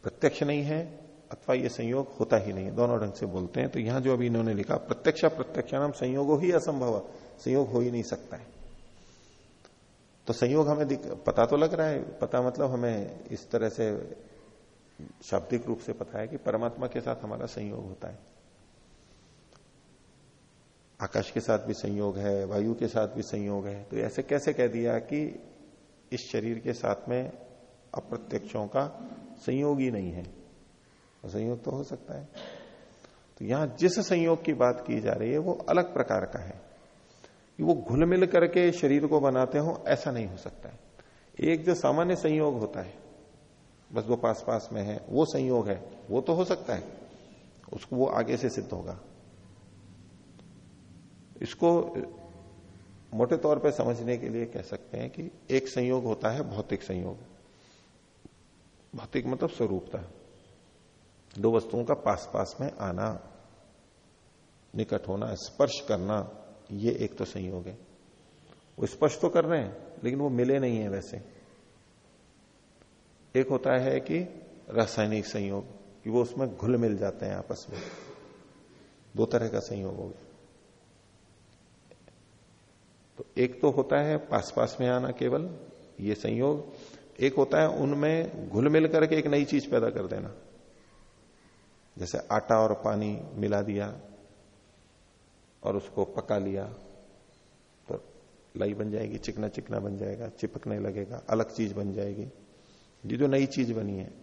प्रत्यक्ष नहीं है। अथवा ये संयोग होता ही नहीं, दोनों ढंग से बोलते हैं। तो यहाँ जो अभी इन्होंने लिखा, प्रत्यक्ष प्रत्यक्ष नाम संयोग ही असंभव संयोग हो ही नहीं सकता है। तो संयोग हमें पता तो लग रहा है। पता मतलब हमें इस तरह से शाब्दिक रूप से पता है कि परमात्मा के साथ हमारा संयोग होता है। आकाश के साथ भी संयोग है, वायु के साथ भी संयोग है। तो ऐसे कैसे कह दिया कि इस शरीर के साथ में अप्रत्यक्षों का संयोग ही नहीं है? संयोग तो हो सकता है। तो यहाँ जिस संयोग की बात की जा रही है, वो अलग प्रकार का है। कि वो घुल मिल करके शरीर को बनाते हो, ऐसा नहीं हो सकता है। एक जो सामान्य संयोग होता है, बस वो पास पास में है, वो संयोग है, वो तो हो सकता है। उसको वो आगे से सिद्ध होगा। इसको मोटे तौर पे समझने के लिए कह सकते हैं कि एक संयोग होता है, भौतिक संयोग। भौतिक मतलब स्वरूपता। दो वस्तुओं का पास पास में आना, निकट होना, स्पर्श करना, ये एक तो संयोग है। वो स्पर्श तो कर रहे हैं, लेकिन वो मिले नहीं है वैसे। एक होता है कि रासायनिक संयोग, कि वो उसमें घुल मिल जाते हैं आपस में। दो तरह का संयोग हो गया। तो एक तो होता है पास पास में आना केवल, ये संयोग। एक होता है उनमें घुल मिल करके एक नई चीज़ पैदा कर देना। जैसे आटा और पानी मिला दिया और उसको पका लिया तो लई बन जाएगी, चिकना चिकना बन जाएगा, चिपकने लगेगा, अलग चीज़ बन जाएगी। ये जो नई चीज़ बनी है,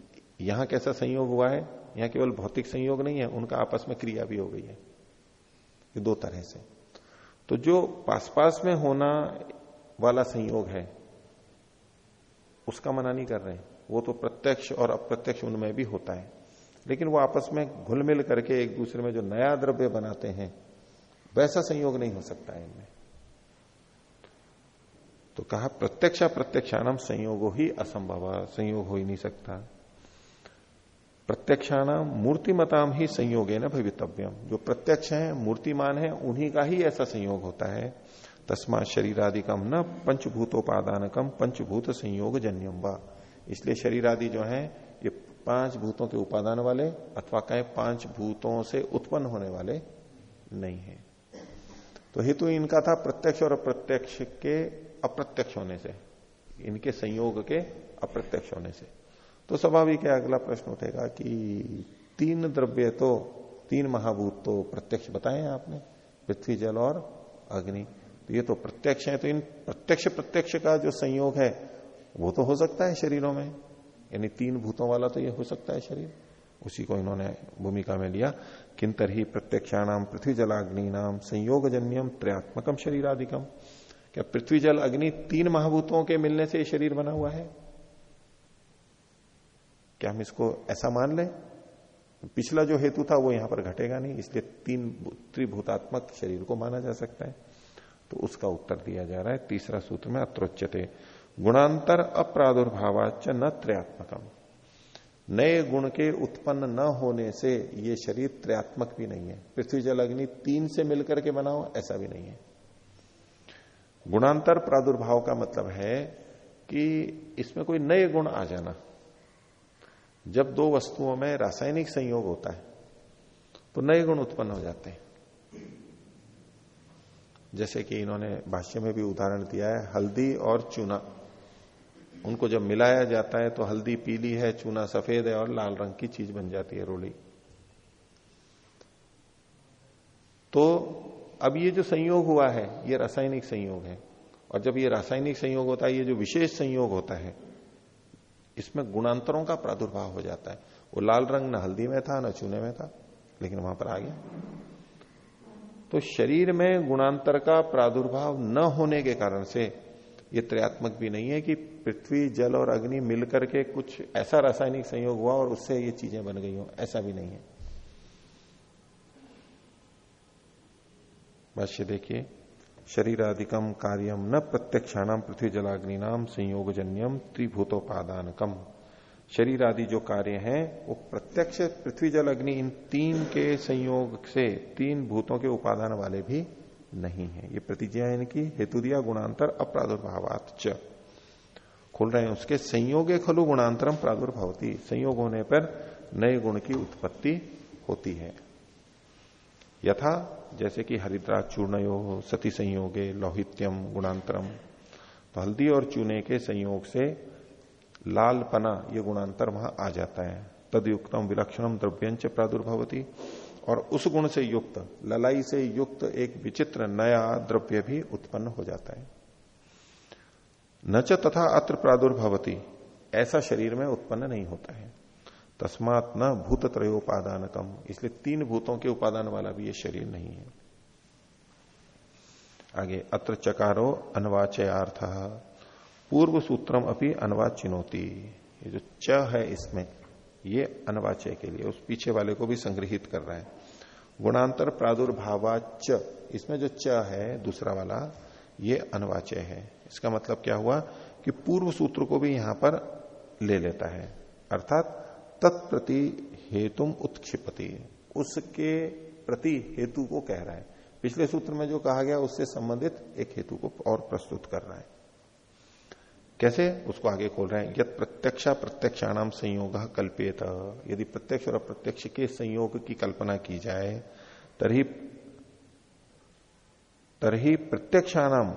यहाँ कैसा संयोग हुआ है? यहाँ केवल भौतिक संयोग नहीं है, उनका आपस में क्रिया भी हो गई है। ये दो तरह से। तो जो पास पास में होना वाला संयोग है, उसका मना नहीं कर रहे हैं। वो तो प्रत्यक्ष और अप्रत्यक्ष उनमें भी होता है। लेकिन वो आपस में घुल मिल करके एक दूसरे में जो नया द्रव्य बनाते हैं, वैसा संयोग नहीं हो सकता है इनमें। तो कहा, प्रत्यक्ष प्रत्यक्षानम संयोगो ही असंभव, संयोग हो ही नहीं सकता। प्रत्यक्षाणाम मूर्तिमताम ही संयोग है ना भवितव्यम। जो प्रत्यक्ष है, मूर्तिमान है, उन्हीं का ही ऐसा संयोग होता है। तस्मा शरीरादिकम न पंचभूतोपादानकम पंचभूत संयोग जन्यम व। इसलिए शरीर आदि जो है, ये पाँच भूतों के उपादान वाले अथवा कहें पाँच भूतों से उत्पन्न होने वाले नहीं है। तो हेतु इनका था प्रत्यक्ष और अप्रत्यक्ष के अप्रत्यक्ष होने से, इनके संयोग के अप्रत्यक्ष होने से। तो स्वाभाविक है, अगला प्रश्न उठेगा कि तीन द्रव्य तो तीन महाभूत तो प्रत्यक्ष बताए आपने, पृथ्वी, जल और अग्नि। तो ये तो प्रत्यक्ष है तो इन प्रत्यक्ष प्रत्यक्ष का जो संयोग है, वो तो हो सकता है शरीरों में। यानी तीन भूतों वाला तो ये हो सकता है शरीर। उसी को इन्होंने भूमिका में लिया। किंतर ही प्रत्यक्षाणाम पृथ्वी जलाग्नि नाम संयोग जन्यम त्रयात्मकम शरीर शरीराधिकम क्या पृथ्वी जल अग्नि तीन महाभूतों के मिलने से शरीर बना हुआ है? क्या हम इसको ऐसा मान लें? पिछला जो हेतु था वो यहाँ पर घटेगा नहीं, इसलिए तीन त्रिभूतात्मक शरीर को माना जा सकता है। तो उसका उत्तर दिया जा रहा है, तीसरा सूत्र में अत्रोच्यते। गुणांतर अप्रादुर्भावाच न त्रयात्मकम। नए गुण के उत्पन्न न होने से ये शरीर त्रयात्मक भी नहीं है। पृथ्वी जल अग्नि तीन से मिलकर के बनाओ, ऐसा भी नहीं है। गुणांतर प्रादुर्भाव का मतलब है कि इसमें कोई नए गुण आ जाना। जब दो वस्तुओं में रासायनिक संयोग होता है तो नए गुण उत्पन्न हो जाते हैं। जैसे कि इन्होंने भाष्य में भी उदाहरण दिया है, हल्दी और चूना। उनको जब मिलाया जाता है तो हल्दी पीली है, चूना सफ़ेद है और लाल रंग की चीज़ बन जाती है रोली। तो अब ये जो संयोग हुआ है, ये रासायनिक संयोग है। और जब ये रासायनिक संयोग होता है, ये जो विशेष संयोग होता है, इसमें गुणांतरों का प्रादुर्भाव हो जाता है। वो लाल रंग न हल्दी में था, न चूने में था, लेकिन वहाँ पर आ गया। तो शरीर में गुणांतर का प्रादुर्भाव न होने के कारण से ये त्रयात्मक भी नहीं है कि पृथ्वी, जल और अग्नि मिलकर के कुछ ऐसा रासायनिक संयोग हुआ और उससे ये चीज़ें बन गई हो, ऐसा भी नहीं है। भाष्य देखिए शरीराधिकम कार्यम न प्रत्यक्षाणाम पृथ्वी जलाग्नि नाम संयोगजन्यम त्रिभूतोपादानकम। शरीर आदि जो कार्य हैं, वो प्रत्यक्ष पृथ्वी, जल, अग्नि इन तीन के संयोग से, तीन भूतों के उपादान वाले भी नहीं है। ये प्रतिज्ञा इनकी, हेतु दिया गुणांतर अप्रादुर्भावात च। खोल रहे हैं उसके, संयोगे खलु गुणांतरम प्रादुर्भवती। संयोग होने पर नए गुण की उत्पत्ति होती है। यथा, जैसे कि हरिद्रा चूर्ण सती संयोगे लौहित्यम गुणांतरम तो हल्दी और चूने के संयोग से लाल पना ये गुणांतर वहाँ आ जाता है। तदयुक्तम विलक्षणम द्रव्यंच प्रादुर्भवती। और उस गुण से युक्त, ललाई से युक्त एक विचित्र नया द्रव्य भी उत्पन्न हो जाता है। न च तथा अत्र प्रादुर्भवती, ऐसा शरीर में उत्पन्न नहीं होता है। तस्मात न भूत त्रयोपादान कम इसलिए तीन भूतों के उपादान वाला भी ये शरीर नहीं है। आगे, अत्र चकारो अनवाचयार्थ, पूर्व सूत्रम अपनी अनवाच चिनोती ये जो च है इसमें ये अनवाचय के लिए, उस पीछे वाले को भी संग्रहित कर रहा है। गुणांतर प्रादुर्भावाच इसमें जो च है, दूसरा वाला, ये अनवाचय है। इसका मतलब क्या हुआ कि पूर्व सूत्र को भी यहाँ पर ले लेता है। अर्थात, तत्प्रति हेतुम उत्क्षिपति। उसके प्रति हेतु को कह रहा है। पिछले सूत्र में जो कहा गया, उससे संबंधित एक हेतु को और प्रस्तुत कर रहा है। कैसे? उसको आगे खोल रहे हैं। यद प्रत्यक्ष प्रत्यक्षाणाम संयोग कल्पेत यदि प्रत्यक्ष और अप्रत्यक्ष के संयोग की कल्पना की जाए, तरही तरही प्रत्यक्षाणाम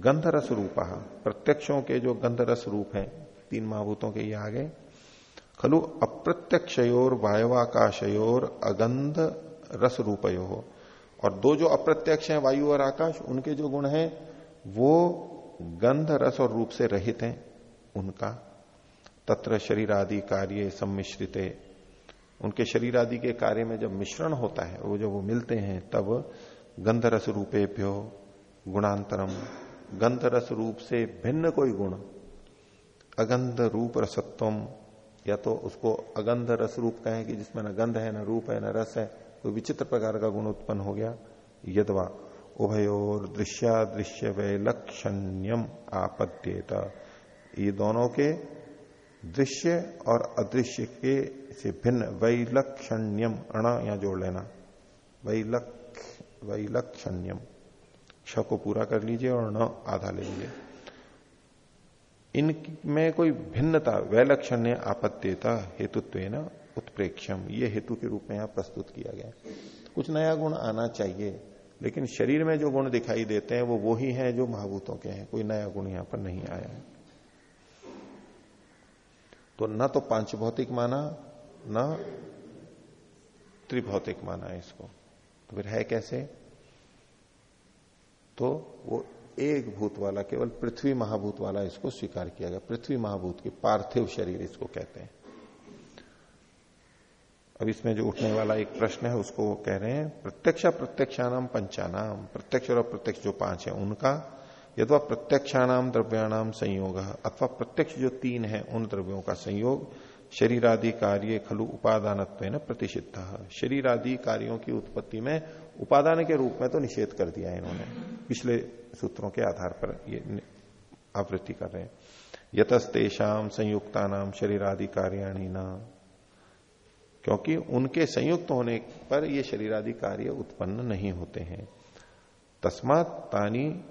गंध रस रूप प्रत्यक्षों के जो गंध रस रूप है, तीन महाभूतों के ये आ गए खलु अप्रत्यक्षयोर वायवाकाशयोर अगंध रस रूपयो और दो जो अप्रत्यक्ष हैं, वायु और आकाश, उनके जो गुण हैं, वो गंध रस और रूप से रहित हैं उनका। तत्र शरीर आदि कार्य सम्मिश्रित। उनके शरीर आदि के कार्य में जब मिश्रण होता है, वो जब वो मिलते हैं, तब गंध रस रूपेभ्यो गुणांतरम। गंध रस रूप से भिन्न कोई गुण। अगंध रूप रसत्वम, या तो उसको अगंध रस रूप कहें कि जिसमें न गंध है, न रूप है, न रस है, कोई विचित्र प्रकार का गुण उत्पन्न हो गया, यदवा। उभयोर दृश्य वैलक्षण्यम आपद्येत। ये दोनों के दृश्य और अदृश्य के से भिन्न वैलक्षण्यम अण यहाँ जोड़ लेना। वैलक वैलक्षण्यम। क्ष को पूरा कर लीजिए और न आधा ले लीजिए। इनमें कोई भिन्नता, वैलक्षण्य आपत्त्यता हेतुत्व न उत्प्रेक्षम ये हेतु के रूप में यहाँ प्रस्तुत किया गया कुछ नया गुण आना चाहिए। लेकिन शरीर में जो गुण दिखाई देते हैं, वो वो ही है जो महाभूतों के हैं। कोई नया गुण यहाँ पर नहीं आया है। तो न तो पाँच भौतिक माना, न त्रिभौतिक माना है इसको। तो फिर है कैसे? तो वो एक भूत वाला, केवल पृथ्वी महाभूत वाला इसको स्वीकार किया गया। पृथ्वी महाभूत की पार्थिव शरीर इसको कहते हैं। अब इसमें जो उठने वाला एक प्रश्न है, उसको वो कह रहे हैं, प्रत्यक्ष प्रत्यक्षानाम पंचानाम प्रत्यक्ष और अप्रत्यक्ष जो पाँच है, उनका यदवा प्रत्यक्षाणाम द्रव्याणाम संयोग, अथवा प्रत्यक्ष जो तीन है, उन द्रव्यों का संयोग, शरीरादि कार्य खलु उपादानत्व न प्रतिषिद्ध। शरीरादि कार्यों की उत्पत्ति में उपादान के रूप में तो निषेध कर दिया है इन्होंने। पिछले सूत्रों के आधार पर ये आवृत्ति कर रहे हैं। यतस्तेषाम संयुक्ता नाम शरीरादि कार्याणी न क्योंकि उनके संयुक्त होने पर ये शरीरादि कार्य उत्पन्न नहीं होते हैं। तस्मात तानी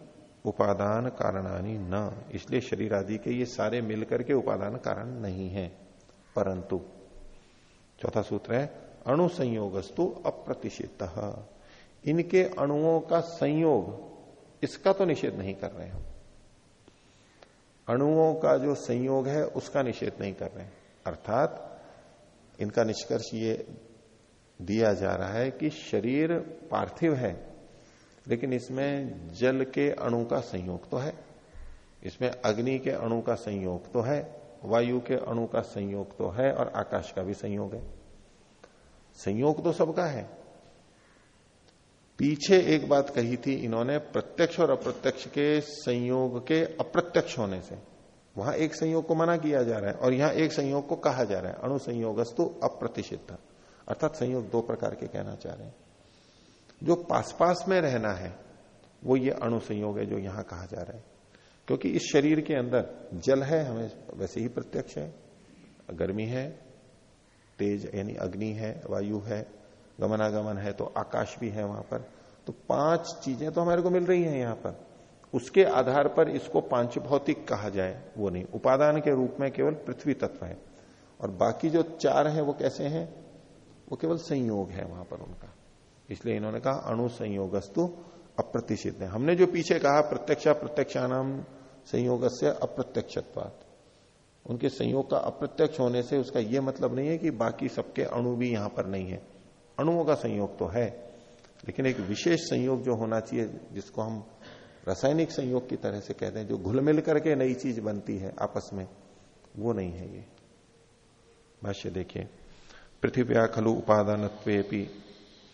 उपादान कारणानी न। इसलिए शरीर आदि के ये सारे मिलकर के उपादान कारण नहीं है। परंतु, चौथा सूत्र है, अणु संयोगस्तु अप्रतिषित। इनके अणुओं का संयोग, इसका तो निषेध नहीं कर रहे हम। अणुओं का जो संयोग है, उसका निषेध नहीं कर रहे। हैं अर्थात इनका निष्कर्ष ये दिया जा रहा है कि शरीर पार्थिव है, लेकिन इसमें जल के अणु का संयोग तो है। इसमें अग्नि के अणु का संयोग तो है, वायु के अणु का संयोग तो है और आकाश का भी संयोग है। संयोग तो सबका है। पीछे एक बात कही थी इन्होंने, प्रत्यक्ष और अप्रत्यक्ष के संयोग के अप्रत्यक्ष होने से। वहाँ एक संयोग को मना किया जा रहा है और यहाँ एक संयोग को कहा जा रहा है। अणु संयोगस्तु अप्रतिषिध अर्थात संयोग दो प्रकार के कहना चाह रहे हैं। जो पास पास में रहना है, वो ये अणु संयोग है जो यहाँ कहा जा रहा है। क्योंकि इस शरीर के अंदर जल है, हमें वैसे ही प्रत्यक्ष है। गर्मी है, तेज यानी अग्नि है, वायु है, गमनागमन है तो आकाश भी है वहाँ पर। तो पाँच चीज़ें तो हमारे को मिल रही हैं यहाँ पर। उसके आधार पर इसको पाँच भौतिक कहा जाए, वो नहीं। उपादान के रूप में केवल पृथ्वी तत्व है। और बाकी जो चार है, वो कैसे हैं? वो केवल संयोग है वहाँ पर उनका। इसलिए इन्होंने कहा, अणु संयोगस्तु अप्रतिषित है। हमने जो पीछे कहा, प्रत्यक्ष प्रत्यक्षानाम संयोग से अप्रत्यक्षत्वात। उनके संयोग का अप्रत्यक्ष होने से उसका यह मतलब नहीं है कि बाकी सबके अणु भी यहाँ पर नहीं है। अणुओं का संयोग तो है, लेकिन एक विशेष संयोग जो होना चाहिए, जिसको हम रासायनिक संयोग की तरह से कहते हैं जो घुल मिल करके नई चीज़ बनती है आपस में, वो नहीं है ये। भाष्य देखिए, पृथ्व्या खलु उपादान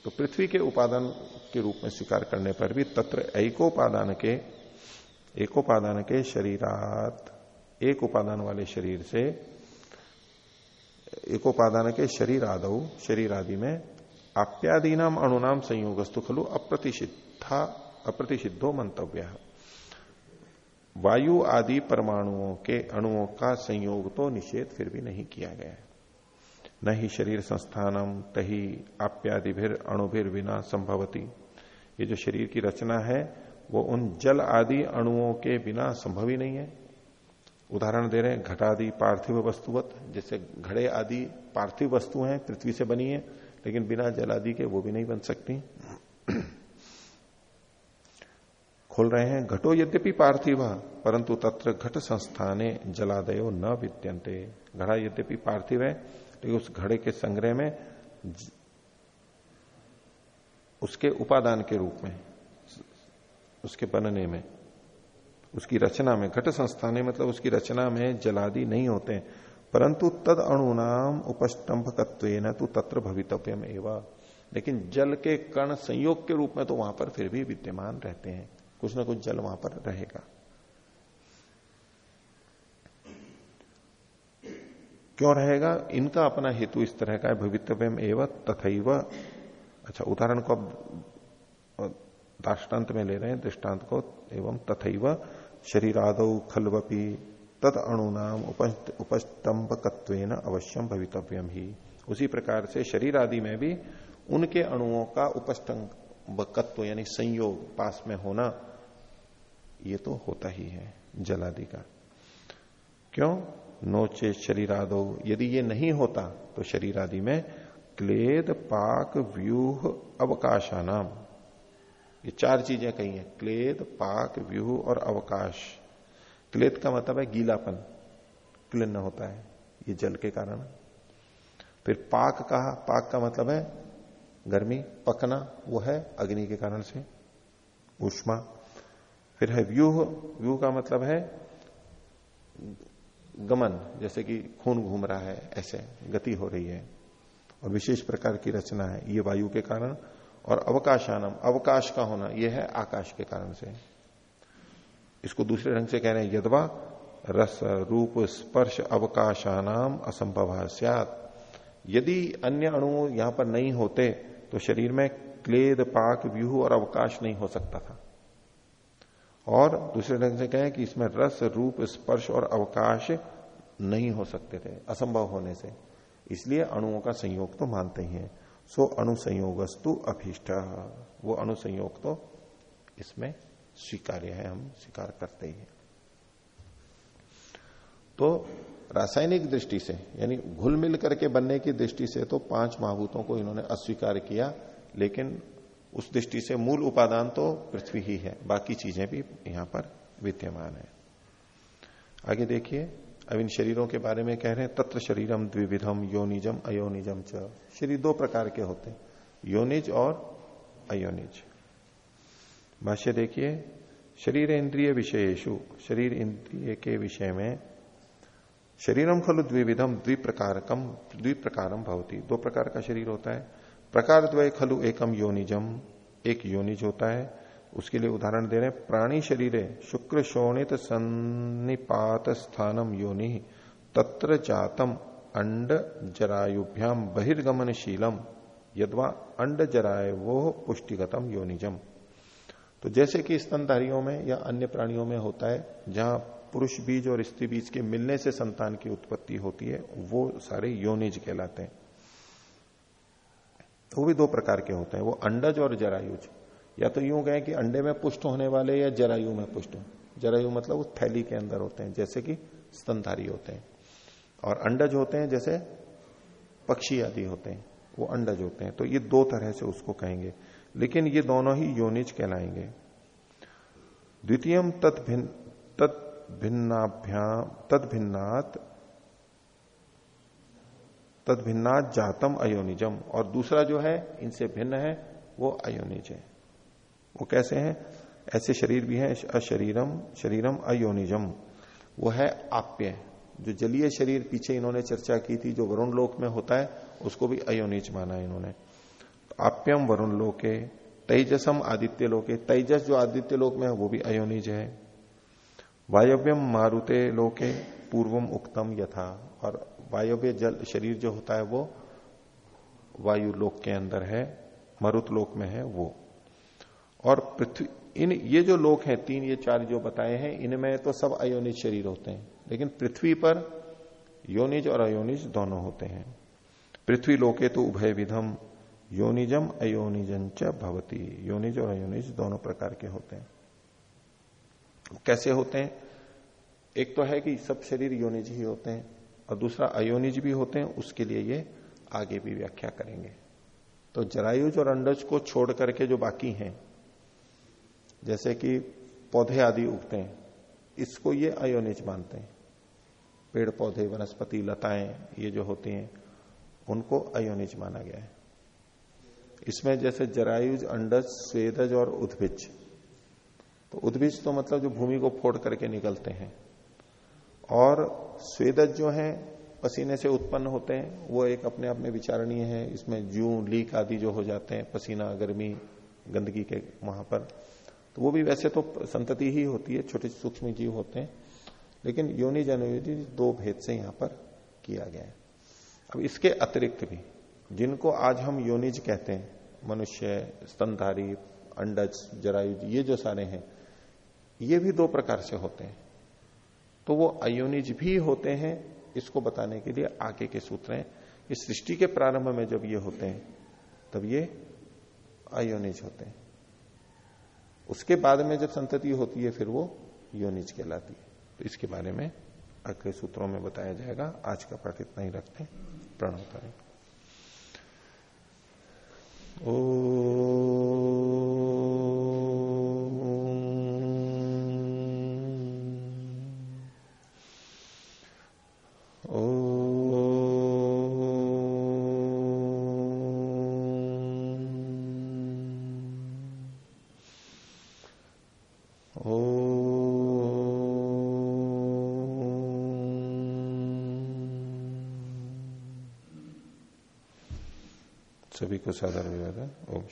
तो पृथ्वी के उपादान के रूप में स्वीकार करने पर भी तत्र एकोपादान के एकोपादान के शरीरात, एक उपादान वाले शरीर से, एकोपादान के शरीर आदौ शरीर आदि में आप्यादि नाम अणुनाम संयोगस्तु खलु अप्रतिषिद्धा अप्रतिषिद्धो मंतव्य। वायु आदि परमाणुओं के अणुओं का संयोग तो निषेध फिर भी नहीं किया गया। है न ही शरीर संस्थानम तही आप्यादि भी अणुभिर बिना संभवती। ये जो शरीर की रचना है, वो उन जल आदि अणुओं के बिना संभव ही नहीं है। उदाहरण दे रहे हैं, घटादि पार्थिव वस्तुवत जैसे घड़े आदि पार्थिव वस्तु हैं पृथ्वी से बनी है, लेकिन बिना जल आदि के वो भी नहीं बन सकती। खोल रहे हैं। घटो यद्यपि पार्थिव, परंतु तत्र घट संस्थाने जलादयो न विद्यंते घड़ा यद्यपि पार्थिव है लेकिन उस घड़े के संग्रह में उसके उपादान के रूप में, उसके बनने में, उसकी रचना में। घट संस्थाने मतलब उसकी रचना में जलादि नहीं होते परंतु तद अणुनाम उपस्तंभकत्व तो तत्र भवितव्यम एवं। लेकिन जल के कण संयोग के रूप में तो वहाँ पर फिर भी विद्यमान रहते हैं। कुछ ना कुछ जल वहाँ पर रहेगा। क्यों रहेगा? इनका अपना हेतु इस तरह का है, भवितव्यम एवं तथा अच्छा उदाहरण को अब दाष्टान्त में ले रहे हैं दृष्टांत को, एवं तथैव, शरीरादौ खलवपी तद अणुनाम उपस्तंभकत्व अवश्यम भवितव्यम ही। उसी प्रकार से शरीर आदि में भी उनके अणुओं का उपस्तंभकत्व, यानी संयोग पास में होना ये तो होता ही है जलादि का। क्यों? नोचे शरीरादो। यदि ये नहीं होता तो शरीर आदि में क्लेद, पाक, व्यूह, अवकाशानाम। ये चार चीज़ें कही हैं, क्लेद, पाक, व्यूह और अवकाश। क्लेद का मतलब है गीलापन। क्लिन्न होता है, ये जल के कारण। फिर पाक कहा, पाक का मतलब है गर्मी, पकना, वो है अग्नि के कारण से। उष्मा फिर है व्यूह। व्यूह का मतलब है गमन, जैसे कि खून घूम रहा है, ऐसे गति हो रही है। और विशेष प्रकार की रचना है, ये वायु के कारण और अवकाशानम, अवकाश का होना यह है आकाश के कारण से। इसको दूसरे ढंग से कह रहे हैं, यदवा रस, रूप, स्पर्श, अवकाशानाम, असंभव यदि अन्य अणु यहाँ पर नहीं होते तो शरीर में क्लेद, पाक, व्यूह और अवकाश नहीं हो सकता था। और दूसरे ढंग से कहें कि इसमें रस, रूप, स्पर्श और अवकाश नहीं हो सकते थे, असंभव होने से। इसलिए अणुओं का संयोग तो मानते ही हैं। सो अणुसंयोगस्तु अभिष्ट। वो अणुसंयोग तो इसमें स्वीकार्य है, हम स्वीकार करते ही हैं। तो रासायनिक दृष्टि से, यानी घुल मिल करके बनने की दृष्टि से तो पाँच महाभूतों को इन्होंने अस्वीकार किया, लेकिन उस दृष्टि से मूल उपादान तो पृथ्वी ही है, बाकी चीज़ें भी यहाँ पर विद्यमान है। आगे देखिए, अब इन शरीरों के बारे में कह रहे हैं, तत्र शरीरम द्विविधम, योनिजम, अयोनिजम च। शरीर दो प्रकार के होते हैं, योनिज और अयोनिज। भाष्य देखिए शरीर इंद्रिय विषयेशु शरीर इंद्रिय के विषय में शरीरम खलु द्विविधम, द्विप्रकारकम, द्विप्रकारम भवती। दो प्रकार का शरीर होता है प्रकार द्वय खलु एकम योनिजम। एक योनिज होता है। उसके लिए उदाहरण दे रहे हैं, प्राणी शरीर शुक्र शोणित सन्निपात स्थानम योनि, तत्र जातम अंड जरायुभ्याम बहिर्गमनशीलम, यदवा अंड जराय वो पुष्टिगतम योनिजम। तो जैसे कि स्तनधारियों में या अन्य प्राणियों में होता है, जहाँ पुरुष बीज और स्त्री बीज के मिलने से संतान की उत्पत्ति होती है, वो सारे योनिज कहलाते हैं। वो भी दो प्रकार के होते हैं, वो अंडज और जरायुज। या तो यूँ कहें कि अंडे में पुष्ट होने वाले या जरायु में पुष्ट। जरायु मतलब उस थैली के अंदर होते हैं, जैसे कि स्तनधारी होते हैं। और अंडज होते हैं, जैसे पक्षी आदि होते हैं, वो अंडज होते हैं। तो ये दो तरह से उसको कहेंगे। लेकिन ये दोनों ही योनिज कहलाएँगे। द्वितीय तत् भिन्नाभ्याम तद भिन्नात तद भिन्ना जातम अयोनिजम। और दूसरा जो है, इनसे भिन्न है, वो अयोनिज है। वो कैसे हैं? ऐसे शरीर भी हैं, अशरीरम, शरीरम अयोनिजम। वो है आप्य, जो जलीय शरीर, पीछे इन्होंने चर्चा की थी, जो वरुण लोक में होता है, उसको भी अयोनिज माना है इन्होंने। आप्यम वरुण लोके, तेजसम आदित्य लोके। तेजस जो आदित्य लोक में है, वो भी अयोनिज है। वायव्यम मारुते लोके, पूर्वम उक्तम यथा। और वायव्य जल, शरीर जो होता है वो वायु लोक के अंदर है, मरुत लोक में है वो। और पृथ्वी, इन, ये जो लोक हैं, तीन, ये चार जो बताए हैं, इनमें तो सब अयोनिज शरीर होते हैं। लेकिन पृथ्वी पर योनिज और अयोनिज दोनों होते हैं। पृथ्वी लोके तो उभय विधम योनिजम अयोनिजन च भवती। योनिज और अयोनिज दोनों प्रकार के होते हैं। कैसे होते हैं? एक तो है कि सब शरीर योनिज ही होते हैं। और दूसरा अयोनिज भी होते हैं, उसके लिए ये आगे भी व्याख्या करेंगे। तो जरायुज और अंडज को छोड़ करके जो बाकी हैं, जैसे कि पौधे आदि उगते हैं, इसको ये अयोनिज मानते हैं। पेड़ पौधे वनस्पति, लताएँ, ये जो होती हैं, उनको अयोनिज माना गया है। इसमें जैसे जरायुज, अंडज, स्वेदज और उद्भिज। तो उद्भिज तो मतलब जो भूमि को फोड़ करके निकलते हैं। और स्वेदज जो है, पसीने से उत्पन्न होते हैं। वो एक अपने आप में विचारणीय है। इसमें जू, लीक आदि जो हो जाते हैं, पसीना, गर्मी, गंदगी के वहाँ पर तो वो भी वैसे तो संतति ही होती है, छोटे सूक्ष्म जीव होते हैं। लेकिन योनि जनयोनि दो भेद से यहाँ पर किया गया है। अब इसके अतिरिक्त भी, जिनको आज हम योनिज कहते हैं, मनुष्य, स्तनधारी, अंडज जरायुज ये जो सारे हैं, ये भी दो प्रकार से होते हैं। तो वो अयोनिज भी होते हैं, इसको बताने के लिए आगे के सूत्र हैं। इस सृष्टि के प्रारंभ में जब ये होते हैं, तब ये अयोनिज होते हैं। उसके बाद में जब संतति होती है, फिर वो योनिज कहलाती है। तो इसके बारे में अगले सूत्रों में बताया जाएगा। आज का पाठ इतना ही रखते प्रणव करें ओ सभी को साधारण विवाद ओम